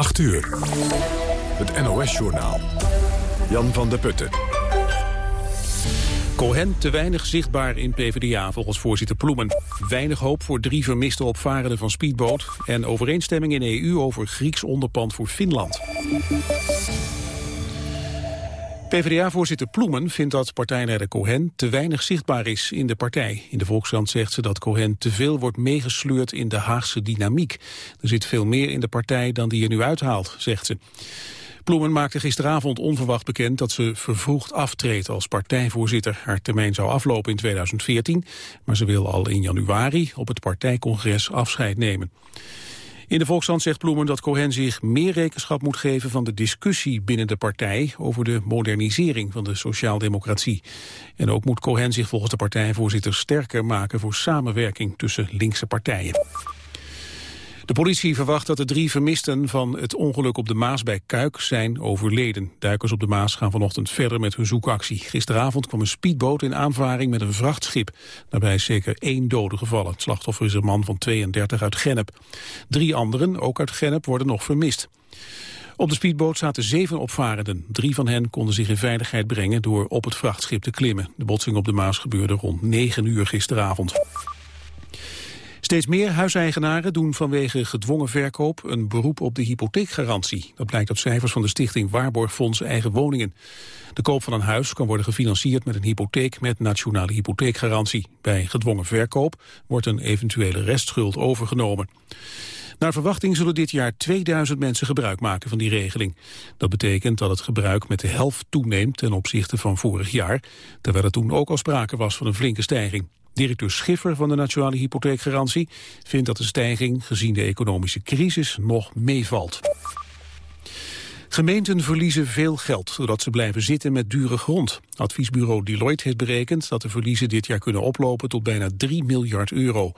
8 uur. Het NOS-journaal. Jan van der Putten. Cohen te weinig zichtbaar in PvdA volgens voorzitter Ploemen. Weinig hoop voor drie vermiste opvarenden van speedboot... en overeenstemming in EU over Grieks onderpand voor Finland. PvdA-voorzitter Ploemen vindt dat partijleider Cohen te weinig zichtbaar is in de partij. In de Volkskrant zegt ze dat Cohen te veel wordt meegesleurd in de Haagse dynamiek. Er zit veel meer in de partij dan die er nu uithaalt, zegt ze. Ploemen maakte gisteravond onverwacht bekend dat ze vervroegd aftreedt als partijvoorzitter. Haar termijn zou aflopen in 2014, maar ze wil al in januari op het partijcongres afscheid nemen. In de Volkskrant zegt Ploemen dat Cohen zich meer rekenschap moet geven van de discussie binnen de partij over de modernisering van de sociaaldemocratie. En ook moet Cohen zich volgens de partijvoorzitter sterker maken voor samenwerking tussen linkse partijen. De politie verwacht dat de drie vermisten van het ongeluk op de Maas bij Kuik zijn overleden. Duikers op de Maas gaan vanochtend verder met hun zoekactie. Gisteravond kwam een speedboot in aanvaring met een vrachtschip. Daarbij is zeker één dode gevallen. Het slachtoffer is een man van 32 uit Gennep. Drie anderen, ook uit Gennep, worden nog vermist. Op de speedboot zaten zeven opvarenden. Drie van hen konden zich in veiligheid brengen door op het vrachtschip te klimmen. De botsing op de Maas gebeurde rond 9 uur gisteravond. Steeds meer huiseigenaren doen vanwege gedwongen verkoop een beroep op de hypotheekgarantie. Dat blijkt uit cijfers van de stichting Waarborgfonds Eigen Woningen. De koop van een huis kan worden gefinancierd met een hypotheek met nationale hypotheekgarantie. Bij gedwongen verkoop wordt een eventuele restschuld overgenomen. Naar verwachting zullen dit jaar 2000 mensen gebruik maken van die regeling. Dat betekent dat het gebruik met de helft toeneemt ten opzichte van vorig jaar, terwijl er toen ook al sprake was van een flinke stijging. Directeur Schiffer van de Nationale Hypotheekgarantie vindt dat de stijging gezien de economische crisis nog meevalt. Gemeenten verliezen veel geld doordat ze blijven zitten met dure grond. Adviesbureau Deloitte heeft berekend dat de verliezen dit jaar kunnen oplopen tot bijna 3 miljard euro.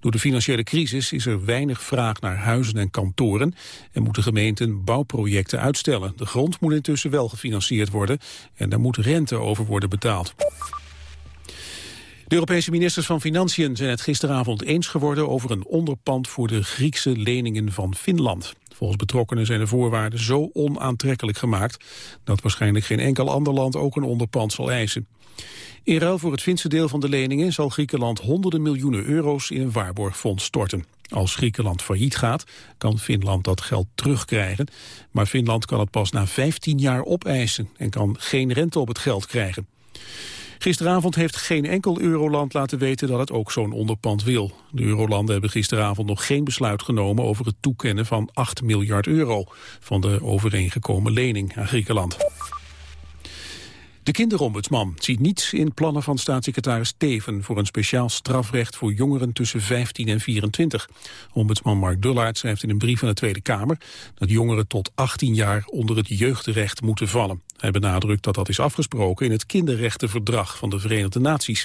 Door de financiële crisis is er weinig vraag naar huizen en kantoren en moeten gemeenten bouwprojecten uitstellen. De grond moet intussen wel gefinancierd worden en daar moet rente over worden betaald. De Europese ministers van Financiën zijn het gisteravond eens geworden over een onderpand voor de Griekse leningen van Finland. Volgens betrokkenen zijn de voorwaarden zo onaantrekkelijk gemaakt dat waarschijnlijk geen enkel ander land ook een onderpand zal eisen. In ruil voor het Finse deel van de leningen zal Griekenland honderden miljoenen euro's in een waarborgfonds storten. Als Griekenland failliet gaat, kan Finland dat geld terugkrijgen. Maar Finland kan het pas na 15 jaar opeisen en kan geen rente op het geld krijgen. Gisteravond heeft geen enkel euroland laten weten dat het ook zo'n onderpand wil. De eurolanden hebben gisteravond nog geen besluit genomen over het toekennen van 8 miljard euro van de overeengekomen lening aan Griekenland. De kinderombudsman ziet niets in plannen van staatssecretaris Teven voor een speciaal strafrecht voor jongeren tussen 15 en 24. Ombudsman Mark Dullaert schrijft in een brief aan de Tweede Kamer dat jongeren tot 18 jaar onder het jeugdrecht moeten vallen. Hij benadrukt dat dat is afgesproken in het kinderrechtenverdrag van de Verenigde Naties.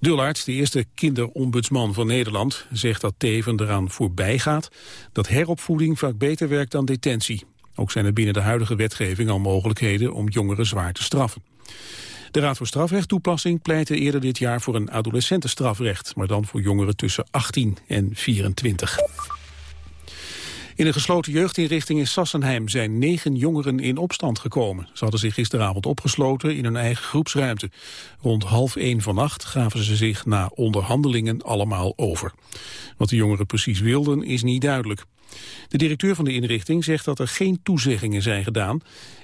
Dullaert, de eerste kinderombudsman van Nederland, zegt dat Teven eraan voorbij gaat dat heropvoeding vaak beter werkt dan detentie. Ook zijn er binnen de huidige wetgeving al mogelijkheden om jongeren zwaar te straffen. De Raad voor Strafrecht pleitte eerder dit jaar voor een adolescentenstrafrecht, maar dan voor jongeren tussen 18 en 24. In een gesloten jeugdinrichting in Sassenheim zijn negen jongeren in opstand gekomen. Ze hadden zich gisteravond opgesloten in hun eigen groepsruimte. Rond half één vannacht gaven ze zich na onderhandelingen allemaal over. Wat de jongeren precies wilden is niet duidelijk. De directeur van de inrichting zegt dat er geen toezeggingen zijn gedaan.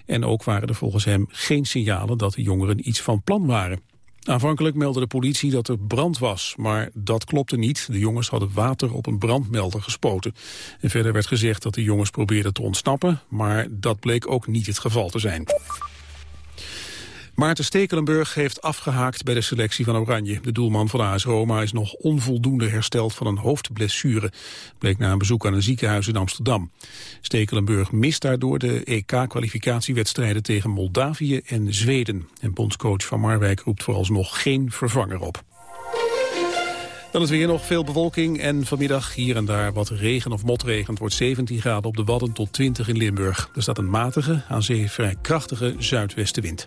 En ook waren er volgens hem geen signalen dat de jongeren iets van plan waren. Aanvankelijk meldde de politie dat er brand was, maar dat klopte niet. De jongens hadden water op een brandmelder gespoten. En verder werd gezegd dat de jongens probeerden te ontsnappen, maar dat bleek ook niet het geval te zijn. Maarten Stekelenburg heeft afgehaakt bij de selectie van Oranje. De doelman van AS Roma is nog onvoldoende hersteld van een hoofdblessure. Bleek na een bezoek aan een ziekenhuis in Amsterdam. Stekelenburg mist daardoor de EK-kwalificatiewedstrijden tegen Moldavië en Zweden. En bondscoach Van Marwijk roept vooralsnog geen vervanger op. Dan is weer nog veel bewolking en vanmiddag hier en daar wat regen of motregen. Het wordt 17 graden op de Wadden tot 20 in Limburg. Er staat een matige, aan zee vrij krachtige zuidwestenwind.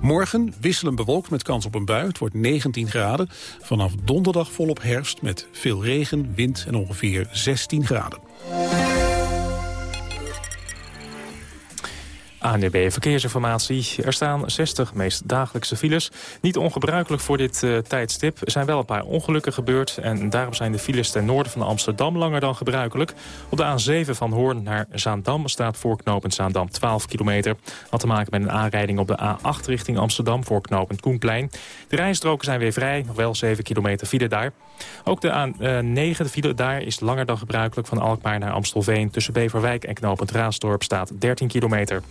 Morgen wisselen bewolkt met kans op een bui. Het wordt 19 graden. Vanaf donderdag volop herfst met veel regen, wind en ongeveer 16 graden. ANDB Verkeersinformatie. Er staan 60 meest dagelijkse files. Niet ongebruikelijk voor dit uh, tijdstip. Er zijn wel een paar ongelukken gebeurd. En daarom zijn de files ten noorden van Amsterdam langer dan gebruikelijk. Op de A7 van Hoorn naar Zaandam staat voorknopend Zaandam 12 kilometer. Had te maken met een aanrijding op de A8 richting Amsterdam voorknopend Koenplein. De rijstroken zijn weer vrij. Nog wel 7 kilometer file daar. Ook de A9, de file daar, is langer dan gebruikelijk van Alkmaar naar Amstelveen. Tussen Beverwijk en knopend Raasdorp staat 13 kilometer.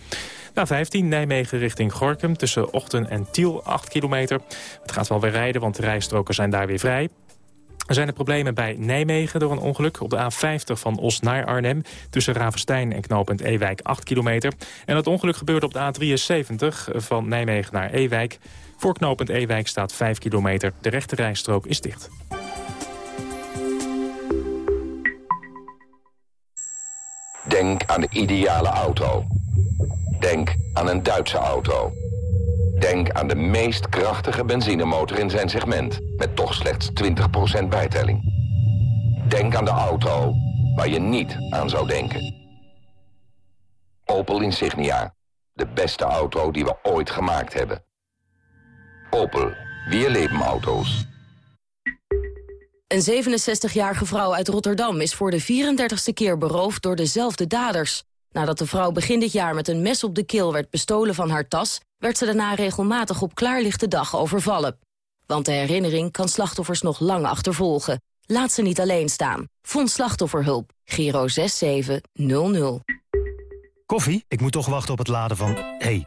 Na 15 Nijmegen richting Gorkum tussen Ochten en Tiel 8 kilometer. Het gaat wel weer rijden, want de rijstroken zijn daar weer vrij. Er zijn er problemen bij Nijmegen door een ongeluk op de A50 van Os naar Arnhem... tussen Ravenstein en knooppunt Ewijk 8 kilometer. En het ongeluk gebeurt op de A73 van Nijmegen naar Ewijk. Voor knooppunt Ewijk staat 5 kilometer. De rechte rijstrook is dicht. Denk aan de ideale auto. Denk aan een Duitse auto. Denk aan de meest krachtige benzinemotor in zijn segment... met toch slechts 20% bijtelling. Denk aan de auto waar je niet aan zou denken. Opel Insignia. De beste auto die we ooit gemaakt hebben. Opel. Weer leven auto's. Een 67-jarige vrouw uit Rotterdam is voor de 34ste keer beroofd door dezelfde daders. Nadat de vrouw begin dit jaar met een mes op de keel werd bestolen van haar tas... werd ze daarna regelmatig op klaarlichte dag overvallen. Want de herinnering kan slachtoffers nog lang achtervolgen. Laat ze niet alleen staan. Vond slachtofferhulp. Giro 6700. Koffie? Ik moet toch wachten op het laden van... hey,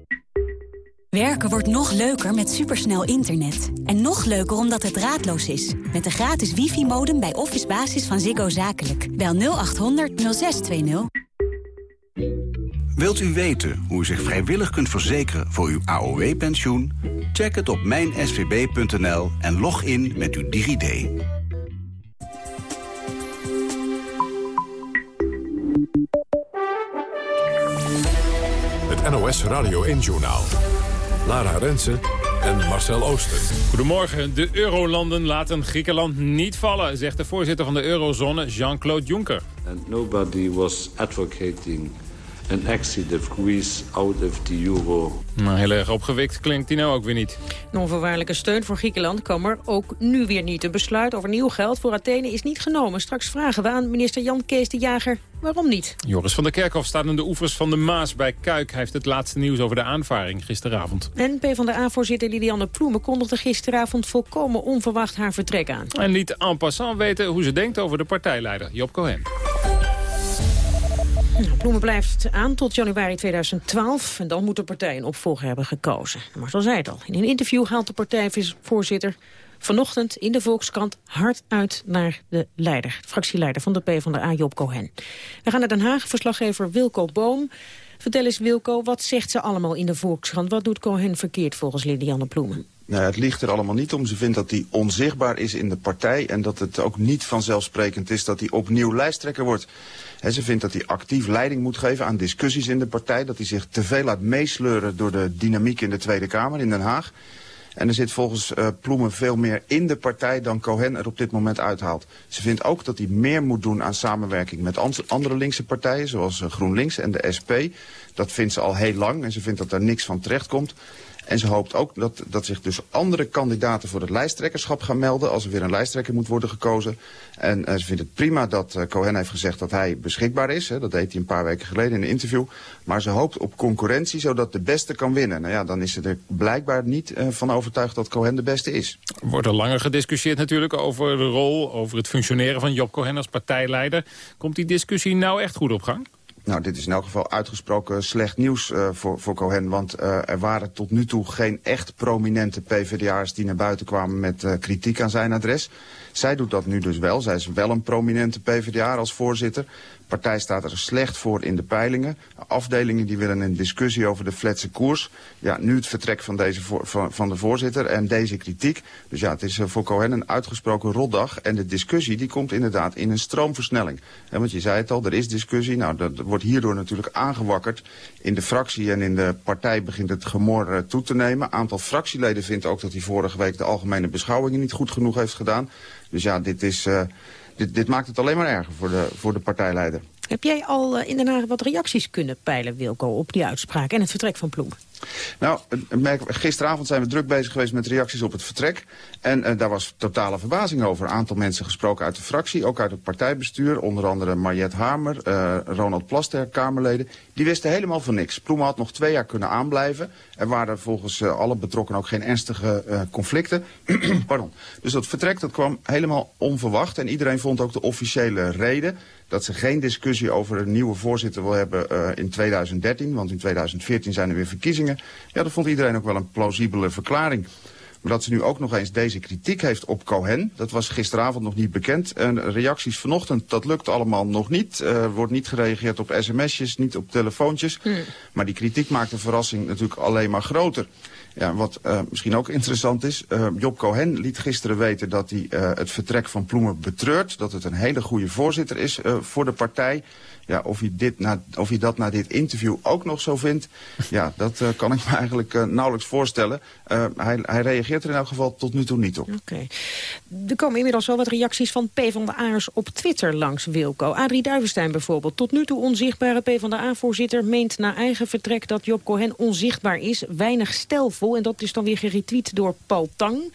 Werken wordt nog leuker met supersnel internet. En nog leuker omdat het draadloos is. Met de gratis wifi-modem bij Office Basis van Ziggo Zakelijk. Bel 0800 0620. Wilt u weten hoe u zich vrijwillig kunt verzekeren voor uw AOW-pensioen? Check het op mijnsvb.nl en log in met uw DigiD. Het NOS Radio 1-journaal. Lara Rensen en Marcel Ooster. Goedemorgen. De eurolanden laten Griekenland niet vallen, zegt de voorzitter van de eurozone Jean-Claude Juncker. And nobody was advocating an exit of Greece out of the euro. Maar heel erg opgewikt klinkt hij nou ook weer niet. Een onvoorwaardelijke steun voor Griekenland kwam er ook nu weer niet. Een besluit over nieuw geld voor Athene is niet genomen. Straks vragen we aan minister Jan Kees de Jager waarom niet. Joris van der Kerkhof staat aan de oevers van de Maas bij Kuik. Hij heeft het laatste nieuws over de aanvaring gisteravond. En PvdA-voorzitter Lilianne Ploemen kondigde gisteravond volkomen onverwacht haar vertrek aan. En liet en passant weten hoe ze denkt over de partijleider Job Cohen. Nou, Bloemen blijft aan tot januari 2012. En dan moet de partij een opvolger hebben gekozen. Maar zoals zei het al. In een interview haalt de partijvoorzitter vanochtend in de Volkskrant hard uit naar de leider. De fractieleider van de PvdA, Job Cohen. We gaan naar Den Haag. Verslaggever Wilco Boom. Vertel eens Wilco, wat zegt ze allemaal in de Volkskrant? Wat doet Cohen verkeerd volgens Lilianne Ploemen? Nou, het ligt er allemaal niet om. Ze vindt dat hij onzichtbaar is in de partij... en dat het ook niet vanzelfsprekend is dat hij opnieuw lijsttrekker wordt. ze vindt dat hij actief leiding moet geven aan discussies in de partij... dat hij zich te veel laat meesleuren door de dynamiek in de Tweede Kamer in Den Haag. En er zit volgens uh, Ploemen veel meer in de partij dan Cohen er op dit moment uithaalt. Ze vindt ook dat hij meer moet doen aan samenwerking met andere linkse partijen... zoals uh, GroenLinks en de SP. Dat vindt ze al heel lang en ze vindt dat daar niks van terecht komt. En ze hoopt ook dat, dat zich dus andere kandidaten voor het lijsttrekkerschap gaan melden... als er weer een lijsttrekker moet worden gekozen. En uh, ze vindt het prima dat uh, Cohen heeft gezegd dat hij beschikbaar is. Hè. Dat deed hij een paar weken geleden in een interview. Maar ze hoopt op concurrentie, zodat de beste kan winnen. Nou ja, dan is ze er blijkbaar niet uh, van overtuigd dat Cohen de beste is. Wordt er langer gediscussieerd natuurlijk over de rol... over het functioneren van Job Cohen als partijleider. Komt die discussie nou echt goed op gang? Nou, dit is in elk geval uitgesproken slecht nieuws uh, voor, voor Cohen. Want uh, er waren tot nu toe geen echt prominente PvdA'ers die naar buiten kwamen met uh, kritiek aan zijn adres. Zij doet dat nu dus wel. Zij is wel een prominente PvdA als voorzitter partij staat er slecht voor in de peilingen. Afdelingen die willen een discussie over de fletse koers. Ja, nu het vertrek van, deze van, van, de voorzitter en deze kritiek. Dus ja, het is uh, voor Cohen een uitgesproken rotdag. En de discussie die komt inderdaad in een stroomversnelling. He, want je zei het al, er is discussie. Nou, dat wordt hierdoor natuurlijk aangewakkerd. In de fractie en in de partij begint het gemor uh, toe te nemen. Aantal fractieleden vindt ook dat hij vorige week de algemene beschouwingen niet goed genoeg heeft gedaan. Dus ja, dit is... Uh, dit, maakt het alleen maar erger voor de, voor de partijleider. Heb jij al uh, in Den Haag wat reacties kunnen peilen, Wilco, op die uitspraak en het vertrek van Ploem? Nou, gisteravond zijn we druk bezig geweest met reacties op het vertrek. En uh, daar was totale verbazing over. Een aantal mensen gesproken uit de fractie, ook uit het partijbestuur. Onder andere Mariette Hamer, uh, Ronald Plaster, Kamerleden. Die wisten helemaal van niks. Ploemen had nog twee jaar kunnen aanblijven. Er waren volgens alle betrokkenen ook geen ernstige conflicten. Pardon. Dus dat vertrek dat kwam helemaal onverwacht. En iedereen vond ook de officiële reden dat ze geen discussie over een nieuwe voorzitter wil hebben uh, in 2013. Want in 2014 zijn er weer verkiezingen. Ja, dat vond iedereen ook wel een plausibele verklaring. Maar dat ze nu ook nog eens deze kritiek heeft op Cohen, dat was gisteravond nog niet bekend. En reacties vanochtend, dat lukt allemaal nog niet. Er uh, wordt niet gereageerd op sms'jes, niet op telefoontjes. Hmm. Maar die kritiek maakt de verrassing natuurlijk alleen maar groter. Ja, wat uh, misschien ook interessant is, uh, Job Cohen liet gisteren weten dat hij uh, het vertrek van Ploemen betreurt. Dat het een hele goede voorzitter is voor de partij. Ja, of, hij dit na, of hij dat na dit interview ook nog zo vindt, ja, dat uh, kan ik me eigenlijk uh, nauwelijks voorstellen. Uh, hij, hij, reageert er in elk geval tot nu toe niet op. Oké. Okay. Er komen inmiddels wel wat reacties van PvdA'ers op Twitter langs Wilco. Adrie Duivenstein bijvoorbeeld, tot nu toe onzichtbare PvdA-voorzitter... meent na eigen vertrek dat Job Cohen onzichtbaar is. Weinig stelvol en dat is dan weer geretweet door Paul Tang.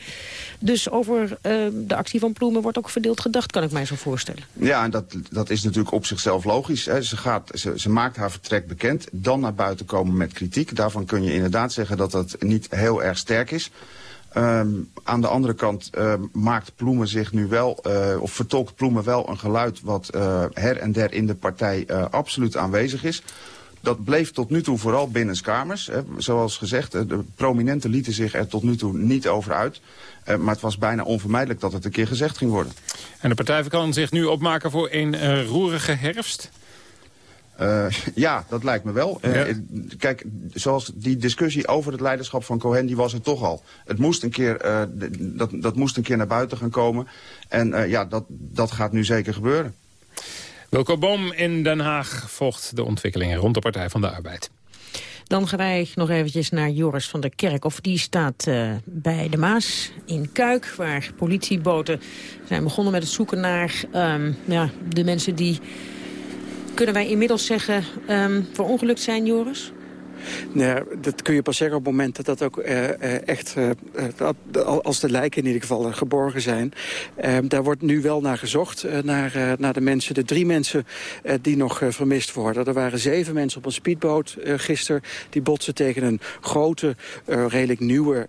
Dus over de actie van Ploemen wordt ook verdeeld gedacht, kan ik mij zo voorstellen. Ja, en dat, dat is natuurlijk op zichzelf logisch. Hè. Ze, gaat, ze, ze, maakt haar vertrek bekend, dan naar buiten komen met kritiek. Daarvan kun je inderdaad zeggen dat dat niet heel erg sterk is. Um, aan de andere kant uh, maakt Ploemen zich nu wel, uh, of vertolkt Ploemen wel een geluid wat uh, her en der in de partij absoluut aanwezig is. Dat bleef tot nu toe vooral binnenskamers. Hè. Zoals gezegd, de prominenten lieten zich er tot nu toe niet over uit. Maar het was bijna onvermijdelijk dat het een keer gezegd ging worden. En de partij kan zich nu opmaken voor een roerige herfst? Uh, ja, dat lijkt me wel. Uh, ja. Kijk, zoals die discussie over het leiderschap van Cohen, die was er toch al. Het moest een keer, uh, dat, dat moest een keer naar buiten gaan komen. En ja, dat, dat gaat nu zeker gebeuren. Wilco Boom in Den Haag volgt de ontwikkelingen rond de Partij van de Arbeid. Dan gaan wij nog eventjes naar Joris van der Kerk. Of die staat uh, bij de Maas in Kuik, waar politieboten zijn begonnen met het zoeken naar um, ja, de mensen die kunnen wij inmiddels zeggen um, verongelukt zijn, Joris? Nee, dat kun je pas zeggen op het moment dat dat ook uh, echt, uh, dat, als de lijken in ieder geval geborgen zijn. Ehm, daar wordt nu wel naar gezocht, naar, naar de mensen, de drie mensen die nog vermist worden. Er waren zeven mensen op een speedboot gisteren, die botsen tegen een grote, redelijk nieuwe,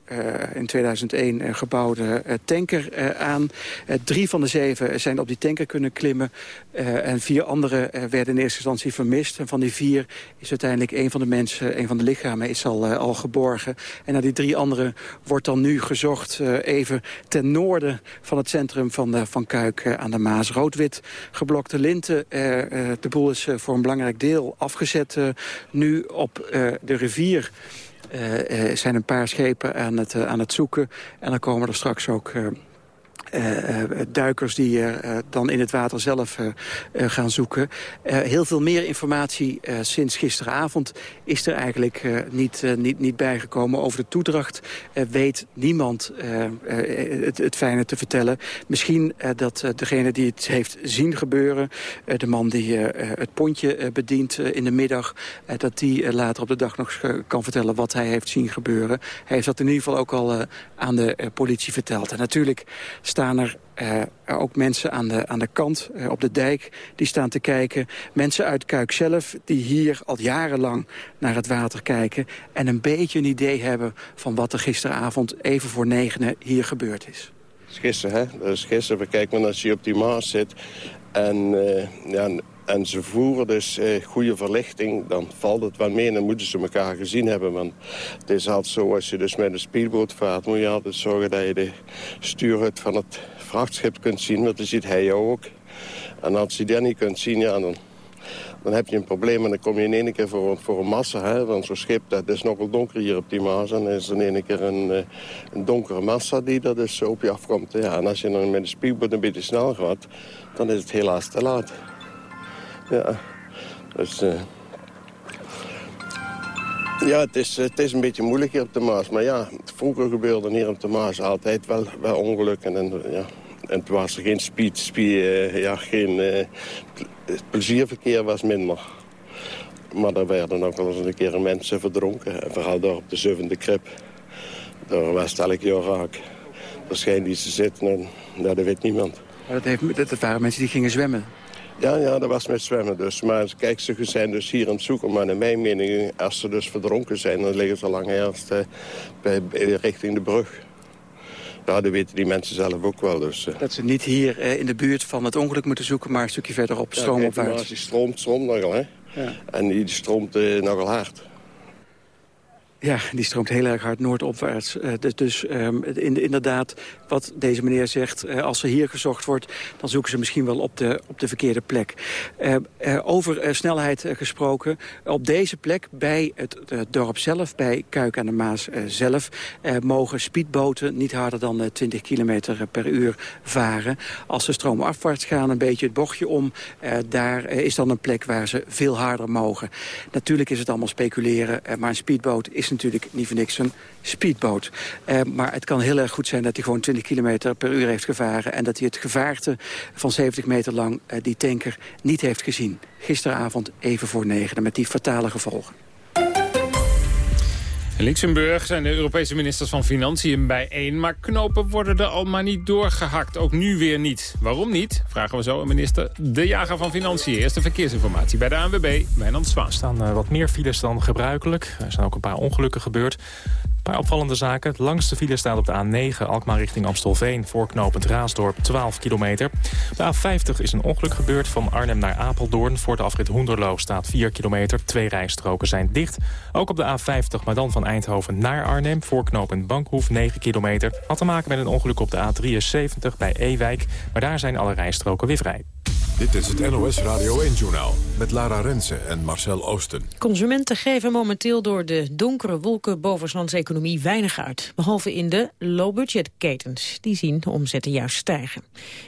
in 2001 gebouwde tanker aan. drie van de zeven zijn op die tanker kunnen klimmen en vier anderen werden in eerste instantie vermist. En van die vier is uiteindelijk een van de mensen, een van de lichamen is al, uh, al geborgen. En naar die drie anderen wordt dan nu gezocht uh, even ten noorden van het centrum van, van Kuik aan de Maas. Rood-wit geblokte linten. de boel is voor een belangrijk deel afgezet nu op de rivier. Zijn een paar schepen aan het, aan het zoeken. En dan komen er straks ook uh, duikers die uh, dan in het water zelf gaan zoeken. heel veel meer informatie sinds gisteravond is er eigenlijk niet, niet, niet bijgekomen. Over de toedracht weet niemand het, het fijne te vertellen. Misschien dat degene die het heeft zien gebeuren... de man die het pontje bedient in de middag... dat die later op de dag nog kan vertellen wat hij heeft zien gebeuren. Hij heeft dat in ieder geval ook al aan de politie verteld. En natuurlijk staan er uh, ook mensen aan de, aan de kant, uh, op de dijk, die staan te kijken. Mensen uit Kuik zelf, die hier al jarenlang naar het water kijken... en een beetje een idee hebben van wat er gisteravond even voor negenen hier gebeurd is. Gisteren, hè? Dat is gisteren. Kijk maar als je op die Maas zit en... Uh, ja, en ze voeren dus eh, goede verlichting, dan valt het wel mee en dan moeten ze elkaar gezien hebben. Want het is altijd zo, als je dus met een speedboot vaart, moet je altijd zorgen dat je de stuurhut van het vrachtschip kunt zien, want dan ziet hij jou ook. En als je dat niet kunt zien, ja, dan, dan heb je een probleem en dan kom je in één keer voor, voor een massa. Hè? Want zo'n schip, dat is nogal donker hier op die Maas. En dan is er in één keer een, eh, een donkere massa die er dus op je afkomt. Ja, en als je dan met een speedboot een beetje snel gaat, dan is het helaas te laat. Ja, dus... Uh... Ja, het is, het is een beetje moeilijk hier op de Maas. Maar ja, vroeger gebeurde hier op de Maas altijd wel, wel ongelukken. En, ja, en het was geen speed, speed uh, ja, geen... Het plezierverkeer was minder. Maar er werden ook wel eens een keer mensen verdronken. En vooral daar op de zevende krip. Daar was elk jaar raak. Er schijnt iets te zitten en ja, dat weet niemand. Maar dat, heeft, dat waren mensen die gingen zwemmen? Ja, ja, dat was met zwemmen dus. Maar kijk, ze zijn dus hier aan het zoeken. Maar in mijn mening, als ze dus verdronken zijn... dan liggen ze lang eerst uh, bij, richting de brug. Ja, dat weten die mensen zelf ook wel. Dus, uh. Dat ze niet hier uh, in de buurt van het ongeluk moeten zoeken... maar een stukje verderop, stroomopwaarts. Ja, die stroomt, stroomt nogal, hè. Ja. En die stroomt nogal hard. Ja, die stroomt heel erg hard noordopwaarts. Uh, dus in, inderdaad, wat deze meneer zegt... Uh, als er hier gezocht wordt, dan zoeken ze misschien wel op de, op de verkeerde plek. Uh, over snelheid gesproken, op deze plek bij het dorp zelf... bij Kuik aan de Maas zelf... mogen speedboten niet harder dan 20 km per uur varen. Als ze stroomafwaarts gaan, een beetje het bochtje om... daar is dan een plek waar ze veel harder mogen. Natuurlijk is het allemaal speculeren, maar een speedboot is natuurlijk niet voor niks een speedboot. Eh, maar het kan heel erg goed zijn dat hij gewoon 20 km per uur heeft gevaren... en dat hij het gevaarte van 70 meter lang eh, die tanker niet heeft gezien. Gisteravond even voor negen, met die fatale gevolgen. In Luxemburg zijn de Europese ministers van Financiën bijeen... maar knopen worden er al maar niet doorgehakt. Ook nu weer niet. Waarom niet? Vragen we zo aan minister De Jager van Financiën. Eerste verkeersinformatie bij de ANWB, Wijnand Zwaan. Er staan uh, wat meer files dan gebruikelijk. Er zijn ook een paar ongelukken gebeurd paar opvallende zaken. Het langste file staat op de A9 Alkmaar richting Amstelveen... voorknopend Raasdorp 12 kilometer. De A50 is een ongeluk gebeurd van Arnhem naar Apeldoorn. Voor de afrit Hoenderloo staat 4 kilometer. Twee rijstroken zijn dicht. Ook op de A50, maar dan van Eindhoven naar Arnhem... voorknopend Bankhoef 9 kilometer. Had te maken met een ongeluk op de A73 bij Ewijk. Maar daar zijn alle rijstroken weer vrij. Dit is het NOS Radio 1-journaal met Lara Rensen en Marcel Oosten. Consumenten geven momenteel door de donkere wolken boven economie weinig uit. Behalve in de low-budget ketens. Die zien de omzetten juist stijgen.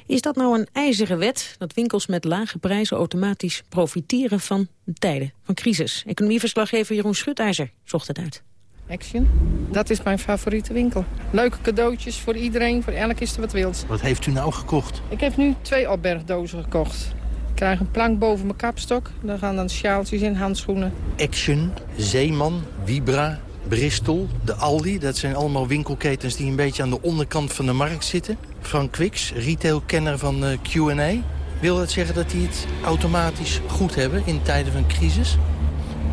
Is dat nou een ijzeren wet dat winkels met lage prijzen automatisch profiteren van tijden van crisis? Economieverslaggever Jeroen Schutijzer zocht het uit. Action. Dat is mijn favoriete winkel. Leuke cadeautjes voor iedereen, voor elk is er wat wils. Wat heeft u nou gekocht? Ik heb nu twee opbergdozen gekocht. Ik krijg een plank boven mijn kapstok. Daar gaan dan sjaaltjes in, handschoenen. Action, Zeeman, Vibra, Bristol, de Aldi. Dat zijn allemaal winkelketens die een beetje aan de onderkant van de markt zitten. Frank Quicks, retailkenner van uh, Q&A. Wil dat zeggen dat die het automatisch goed hebben in tijden van crisis?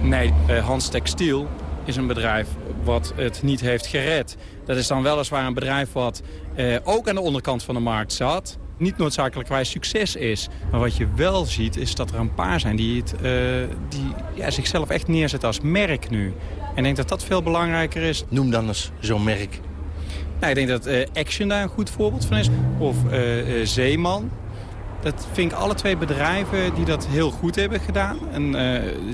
Nee, uh, Hans Textiel is een bedrijf wat het niet heeft gered. Dat is dan weliswaar een bedrijf wat eh, ook aan de onderkant van de markt zat. Niet noodzakelijkwijs succes is. Maar wat je wel ziet is dat er een paar zijn die, het, uh, die ja, zichzelf echt neerzetten als merk nu. En ik denk dat dat veel belangrijker is. Noem dan eens zo'n merk. Nou, ik denk dat uh, Action daar een goed voorbeeld van is. Of uh, Zeeman. Dat vind ik alle twee bedrijven die dat heel goed hebben gedaan. En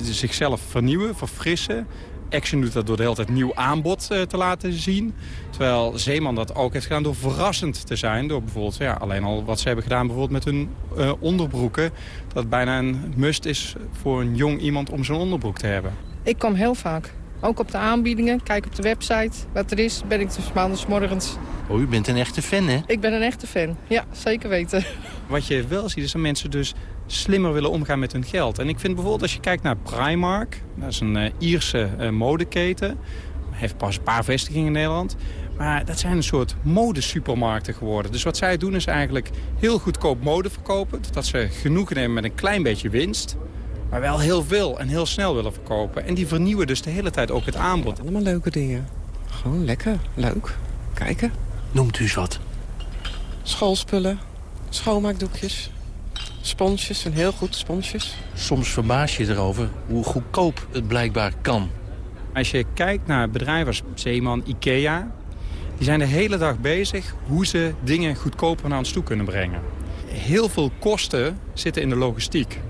zichzelf vernieuwen, verfrissen. Action doet dat door de hele tijd nieuw aanbod eh, te laten zien. Terwijl Zeeman dat ook heeft gedaan door verrassend te zijn. Door bijvoorbeeld, ja, alleen al wat ze hebben gedaan bijvoorbeeld met hun uh, onderbroeken. Dat het bijna een must is voor een jong iemand om zo'n onderbroek te hebben. Ik kom heel vaak. Ook op de aanbiedingen, kijk op de website. Wat er is, ben ik dus maandags morgens. Oh, u bent een echte fan, hè? Ik ben een echte fan, ja, zeker weten. Wat je wel ziet is dat mensen dus slimmer willen omgaan met hun geld. En ik vind bijvoorbeeld als je kijkt naar Primark... dat is een uh, Ierse uh, modeketen. Heeft pas een paar vestigingen in Nederland. Maar dat zijn een soort modesupermarkten geworden. Dus wat zij doen is eigenlijk heel goedkoop mode verkopen. Dat ze genoegen nemen met een klein beetje winst. Maar wel heel veel en heel snel willen verkopen. En die vernieuwen dus de hele tijd ook het aanbod. Allemaal leuke dingen. Gewoon lekker, leuk. Kijken. Noemt u eens wat? Schoolspullen, schoonmaakdoekjes, sponsjes, en heel goed sponsjes. Soms verbaas je erover hoe goedkoop het blijkbaar kan. Als je kijkt naar bedrijven als Zeeman, Ikea... die zijn de hele dag bezig hoe ze dingen goedkoper naar ons toe kunnen brengen. Heel veel kosten zitten in de logistiek.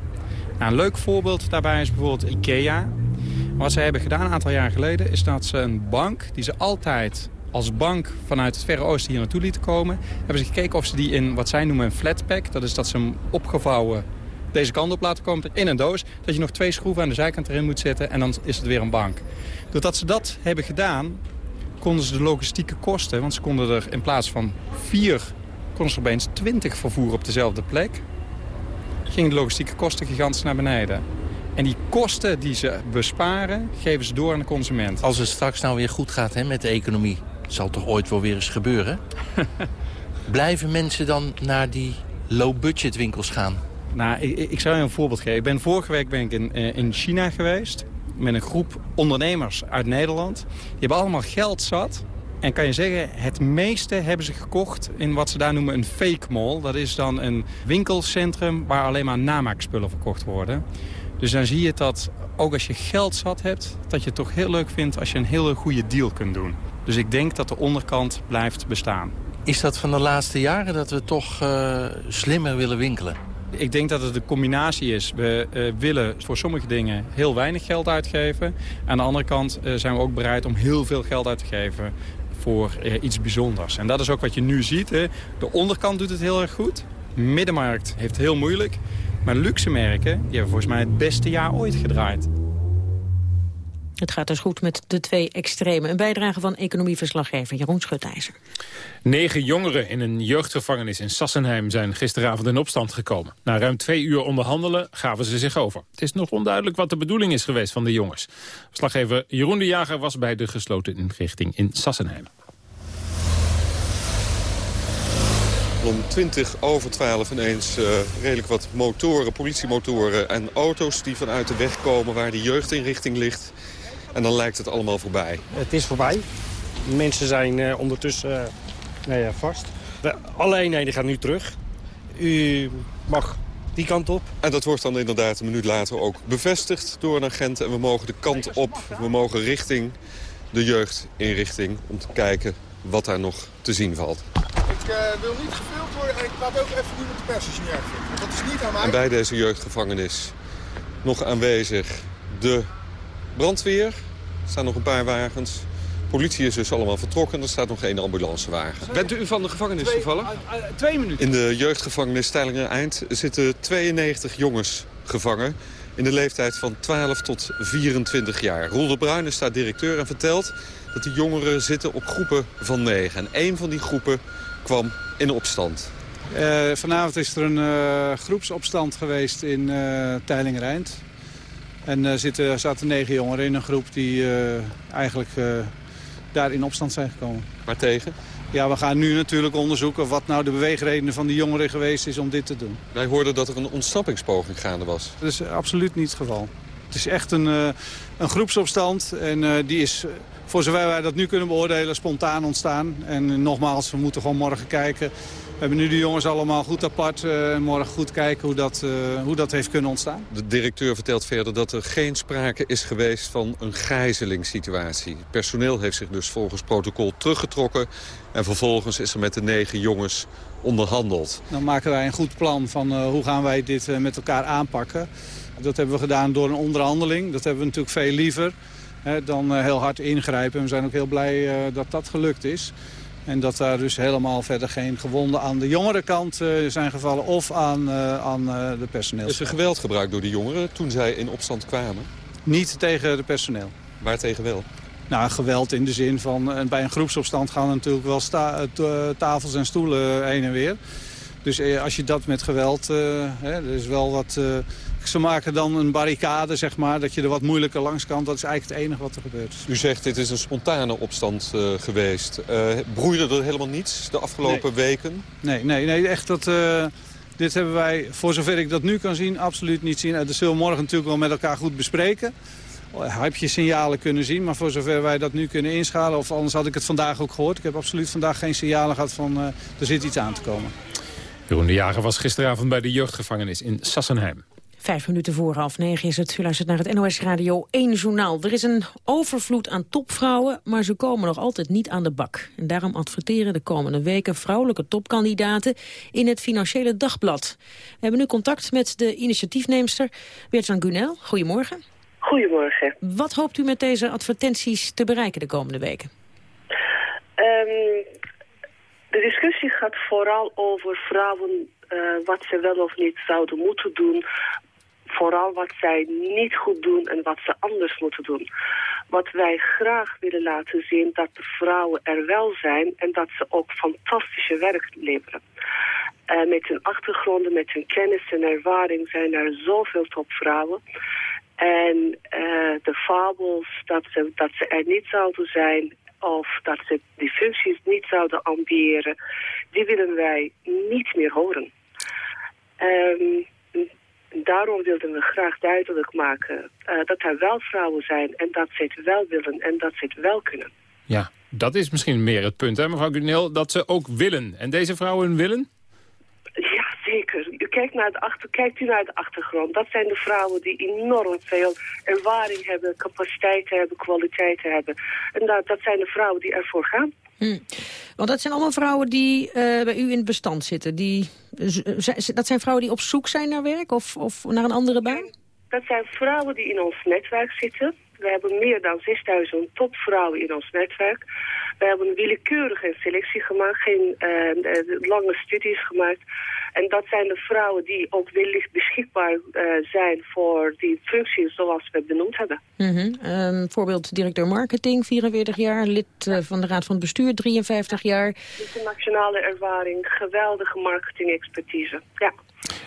Nou, een leuk voorbeeld daarbij is bijvoorbeeld Ikea. Wat ze hebben gedaan een aantal jaar geleden... is dat ze een bank die ze altijd als bank vanuit het Verre Oosten hier naartoe lieten komen... hebben ze gekeken of ze die in wat zij noemen een flatpack... dat is dat ze hem opgevouwen deze kant op laten komen in een doos... dat je nog twee schroeven aan de zijkant erin moet zetten... en dan is het weer een bank. Doordat ze dat hebben gedaan, konden ze de logistieke kosten... want ze konden er in plaats van vier, konden ze opeens twintig vervoeren op dezelfde plek... gingen de logistieke kosten gigantisch naar beneden. En die kosten die ze besparen, geven ze door aan de consument. Als het straks nou weer goed gaat hè, met de economie... zal toch ooit wel weer eens gebeuren? Blijven mensen dan naar die low-budget winkels gaan? Nou, ik, ik zou je een voorbeeld geven. Ik ben, vorige week ben ik in, in China geweest met een groep ondernemers uit Nederland. Die hebben allemaal geld zat. En kan je zeggen, het meeste hebben ze gekocht in wat ze daar noemen een fake mall. Dat is dan een winkelcentrum waar alleen maar namaakspullen verkocht worden. Dus dan zie je dat ook als je geld zat hebt... dat je het toch heel leuk vindt als je een hele goede deal kunt doen. Dus ik denk dat de onderkant blijft bestaan. Is dat van de laatste jaren dat we toch uh, slimmer willen winkelen? Ik denk dat het een combinatie is. We uh, willen voor sommige dingen heel weinig geld uitgeven. Aan de andere kant uh, zijn we ook bereid om heel veel geld uit te geven voor iets bijzonders. En dat is ook wat je nu ziet. Hè. De onderkant doet het heel erg goed. Middenmarkt heeft het heel moeilijk. Maar luxe merken die hebben volgens mij het beste jaar ooit gedraaid. Het gaat dus goed met de twee extremen. Een bijdrage van economieverslaggever Jeroen Schutijzer. Negen jongeren in een jeugdgevangenis in Sassenheim zijn gisteravond in opstand gekomen. Na ruim twee uur onderhandelen gaven ze zich over. Het is nog onduidelijk wat de bedoeling is geweest van de jongens. Verslaggever Jeroen de Jager was bij de gesloten inrichting in Sassenheim. Om 20 over 12 ineens uh, redelijk wat motoren, politiemotoren en auto's die vanuit de weg komen waar de jeugdinrichting ligt. En dan lijkt het allemaal voorbij. Het is voorbij. De mensen zijn uh, ondertussen uh, nou ja, vast. De, alle eenheden gaan nu terug. U mag die kant op. En dat wordt dan inderdaad een minuut later ook bevestigd door een agent. En we mogen de kant op, we mogen richting de jeugdinrichting... om te kijken wat daar nog te zien valt. Ik uh, wil niet gefilmd worden en ik laat ook even nu met de pers als je niet erg vindt. Want dat is niet aan mij. En bij deze jeugdgevangenis nog aanwezig de brandweer. Er staan nog een paar wagens. Politie is dus allemaal vertrokken. Er staat nog één ambulancewagen. Bent u van de gevangenis twee, gevallen? Uh, uh, twee minuten. In de jeugdgevangenis Steilinger Eind zitten 92 jongens gevangen. In de leeftijd van 12 tot 24 jaar. Roel de Bruin is daar directeur en vertelt dat die jongeren zitten op groepen van negen. En één van die groepen kwam in opstand. Uh, vanavond is er een uh, groepsopstand geweest in uh, Teilinger Eind. En er zitten, zaten negen jongeren in een groep die eigenlijk daar in opstand zijn gekomen. Maar tegen? Ja, we gaan nu natuurlijk onderzoeken wat nou de beweegredenen van die jongeren geweest is om dit te doen. Wij hoorden dat er een ontsnappingspoging gaande was. Dat is absoluut niet het geval. Het is echt een, een groepsopstand en die is voor zover wij dat nu kunnen beoordelen, spontaan ontstaan. En nogmaals, we moeten gewoon morgen kijken. We hebben nu de jongens allemaal goed apart. Uh, morgen goed kijken hoe dat, uh, hoe dat heeft kunnen ontstaan. De directeur vertelt verder dat er geen sprake is geweest van een gijzelingssituatie. Het personeel heeft zich dus volgens protocol teruggetrokken. En vervolgens is er met de negen jongens onderhandeld. Dan maken wij een goed plan van uh, hoe gaan wij dit met elkaar aanpakken. Dat hebben we gedaan door een onderhandeling. Dat hebben we natuurlijk veel liever. Hè, dan heel hard ingrijpen. En we zijn ook heel blij dat dat gelukt is. En dat daar dus helemaal verder geen gewonden aan de jongere kant zijn gevallen of aan, aan de personeel. Is er geweld gebruikt door de jongeren toen zij in opstand kwamen? Niet tegen het personeel. Waar tegen wel? Nou, geweld in de zin van... bij een groepsopstand gaan natuurlijk wel tafels en stoelen heen en weer. Dus eh, als je dat met geweld... Uh, hè, er is wel wat... Uh, ze maken dan een barricade, zeg maar, dat je er wat moeilijker langs kan. Dat is eigenlijk het enige wat er gebeurt. U zegt, dit is een spontane opstand uh, geweest. broeide er helemaal niets de afgelopen weken? Nee, nee, nee, echt dat... dit hebben wij, voor zover ik dat nu kan zien, absoluut niet zien. Dat zullen we morgen natuurlijk wel met elkaar goed bespreken heb je signalen kunnen zien. Maar voor zover wij dat nu kunnen inschalen, of anders had ik het vandaag ook gehoord. Ik heb absoluut vandaag geen signalen gehad van uh, er zit iets aan te komen. Jeroen de Jager was gisteravond bij de jeugdgevangenis in Sassenheim. Vijf minuten voor half negen is het. U luistert naar het NOS Radio 1 Journaal. Er is een overvloed aan topvrouwen, maar ze komen nog altijd niet aan de bak. En daarom adverteren de komende weken vrouwelijke topkandidaten in het Financiële Dagblad. We hebben nu contact met de initiatiefneemster Bertjan Gunel. Goedemorgen. Goedemorgen. Wat hoopt u met deze advertenties te bereiken de komende weken? Um, de discussie gaat vooral over vrouwen, uh, wat ze wel of niet zouden moeten doen. Vooral wat zij niet goed doen en wat ze anders moeten doen. Wat wij graag willen laten zien, dat de vrouwen er wel zijn en dat ze ook fantastische werk leveren. Uh, met hun achtergronden, met hun kennis en ervaring zijn er zoveel topvrouwen. En uh, de fabels dat ze, dat ze er niet zouden zijn of dat ze die functies niet zouden ambiëren, die willen wij niet meer horen. Um, daarom wilden we graag duidelijk maken uh, dat er wel vrouwen zijn en dat ze het wel willen en dat ze het wel kunnen. Ja, dat is misschien meer het punt, hè, mevrouw Gunel, dat ze ook willen. En deze vrouwen willen? zeker. U kijkt, naar de achter, kijkt u naar de achtergrond. Dat zijn de vrouwen die enorm veel ervaring hebben, capaciteiten hebben, kwaliteiten hebben. En dat, dat zijn de vrouwen die ervoor gaan. Hm. Want dat zijn allemaal vrouwen die uh, bij u in het bestand zitten. Die, dat zijn vrouwen die op zoek zijn naar werk of, of naar een andere baan? Dat zijn vrouwen die in ons netwerk zitten. We hebben meer dan 6000 topvrouwen in ons netwerk. We hebben een willekeurige selectie gemaakt, geen uh, lange studies gemaakt. En dat zijn de vrouwen die ook wellicht beschikbaar uh, zijn voor die functies zoals we benoemd hebben. Mm -hmm. voorbeeld directeur marketing, 44 jaar, lid uh, van de Raad van het Bestuur, 53 jaar. Internationale ervaring, geweldige marketing-expertise, ja.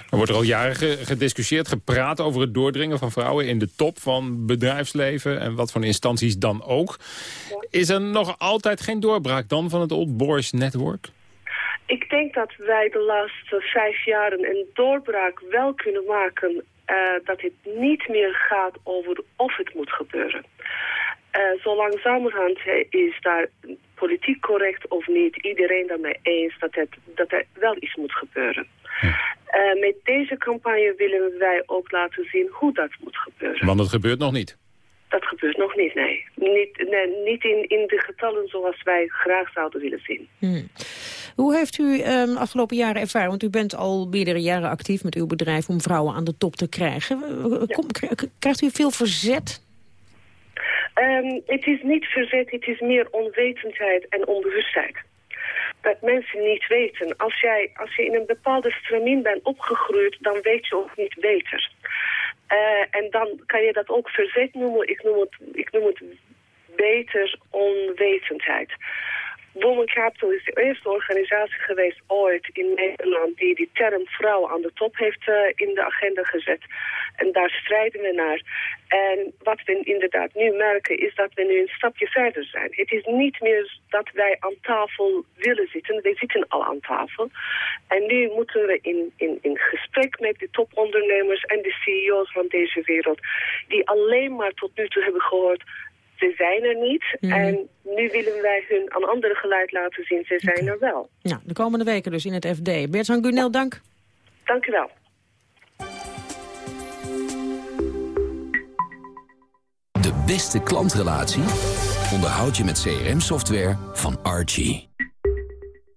Er wordt er al jaren gediscussieerd, gepraat over het doordringen van vrouwen in de top van bedrijfsleven en wat voor instanties dan ook. Is er nog altijd geen doorbraak dan van het Old Boys Network? Ik denk dat wij de laatste vijf jaren een doorbraak wel kunnen maken... Uh, dat het niet meer gaat over of het moet gebeuren. Uh, zo langzamerhand is daar politiek correct of niet iedereen daarmee eens dat, het, dat er wel iets moet gebeuren. Uh, met deze campagne willen wij ook laten zien hoe dat moet gebeuren. Want het gebeurt nog niet? Dat gebeurt nog niet, nee. Niet, nee, niet in, in de getallen zoals wij graag zouden willen zien. Hmm. Hoe heeft u um, afgelopen jaren ervaren, want u bent al meerdere jaren actief met uw bedrijf om vrouwen aan de top te krijgen. Kom, krijgt u veel verzet? Um, het is niet verzet, het is meer onwetendheid en onbewustheid dat mensen niet weten. Als, jij, als je in een bepaalde stramien bent opgegroeid, dan weet je ook niet beter. Uh, en dan kan je dat ook verzet noemen. Ik noem het, ik noem het beter onwetendheid. Women Capital is de eerste organisatie geweest ooit in Nederland die die term vrouw aan de top heeft uh, in de agenda gezet. En daar strijden we naar. En wat we inderdaad nu merken is dat we nu een stapje verder zijn. Het is niet meer dat wij aan tafel willen zitten. Wij zitten al aan tafel. En nu moeten we in, in, in gesprek met de topondernemers en de CEO's van deze wereld... die alleen maar tot nu toe hebben gehoord ze zijn er niet. Mhm. En nu willen wij hun aan andere geluid laten zien. Ze zijn er wel. Nou, de komende weken dus in het FD. Bert-Jan Gunel, dank. Dank u wel. De beste klantrelatie onderhoud je met CRM-software van Archie.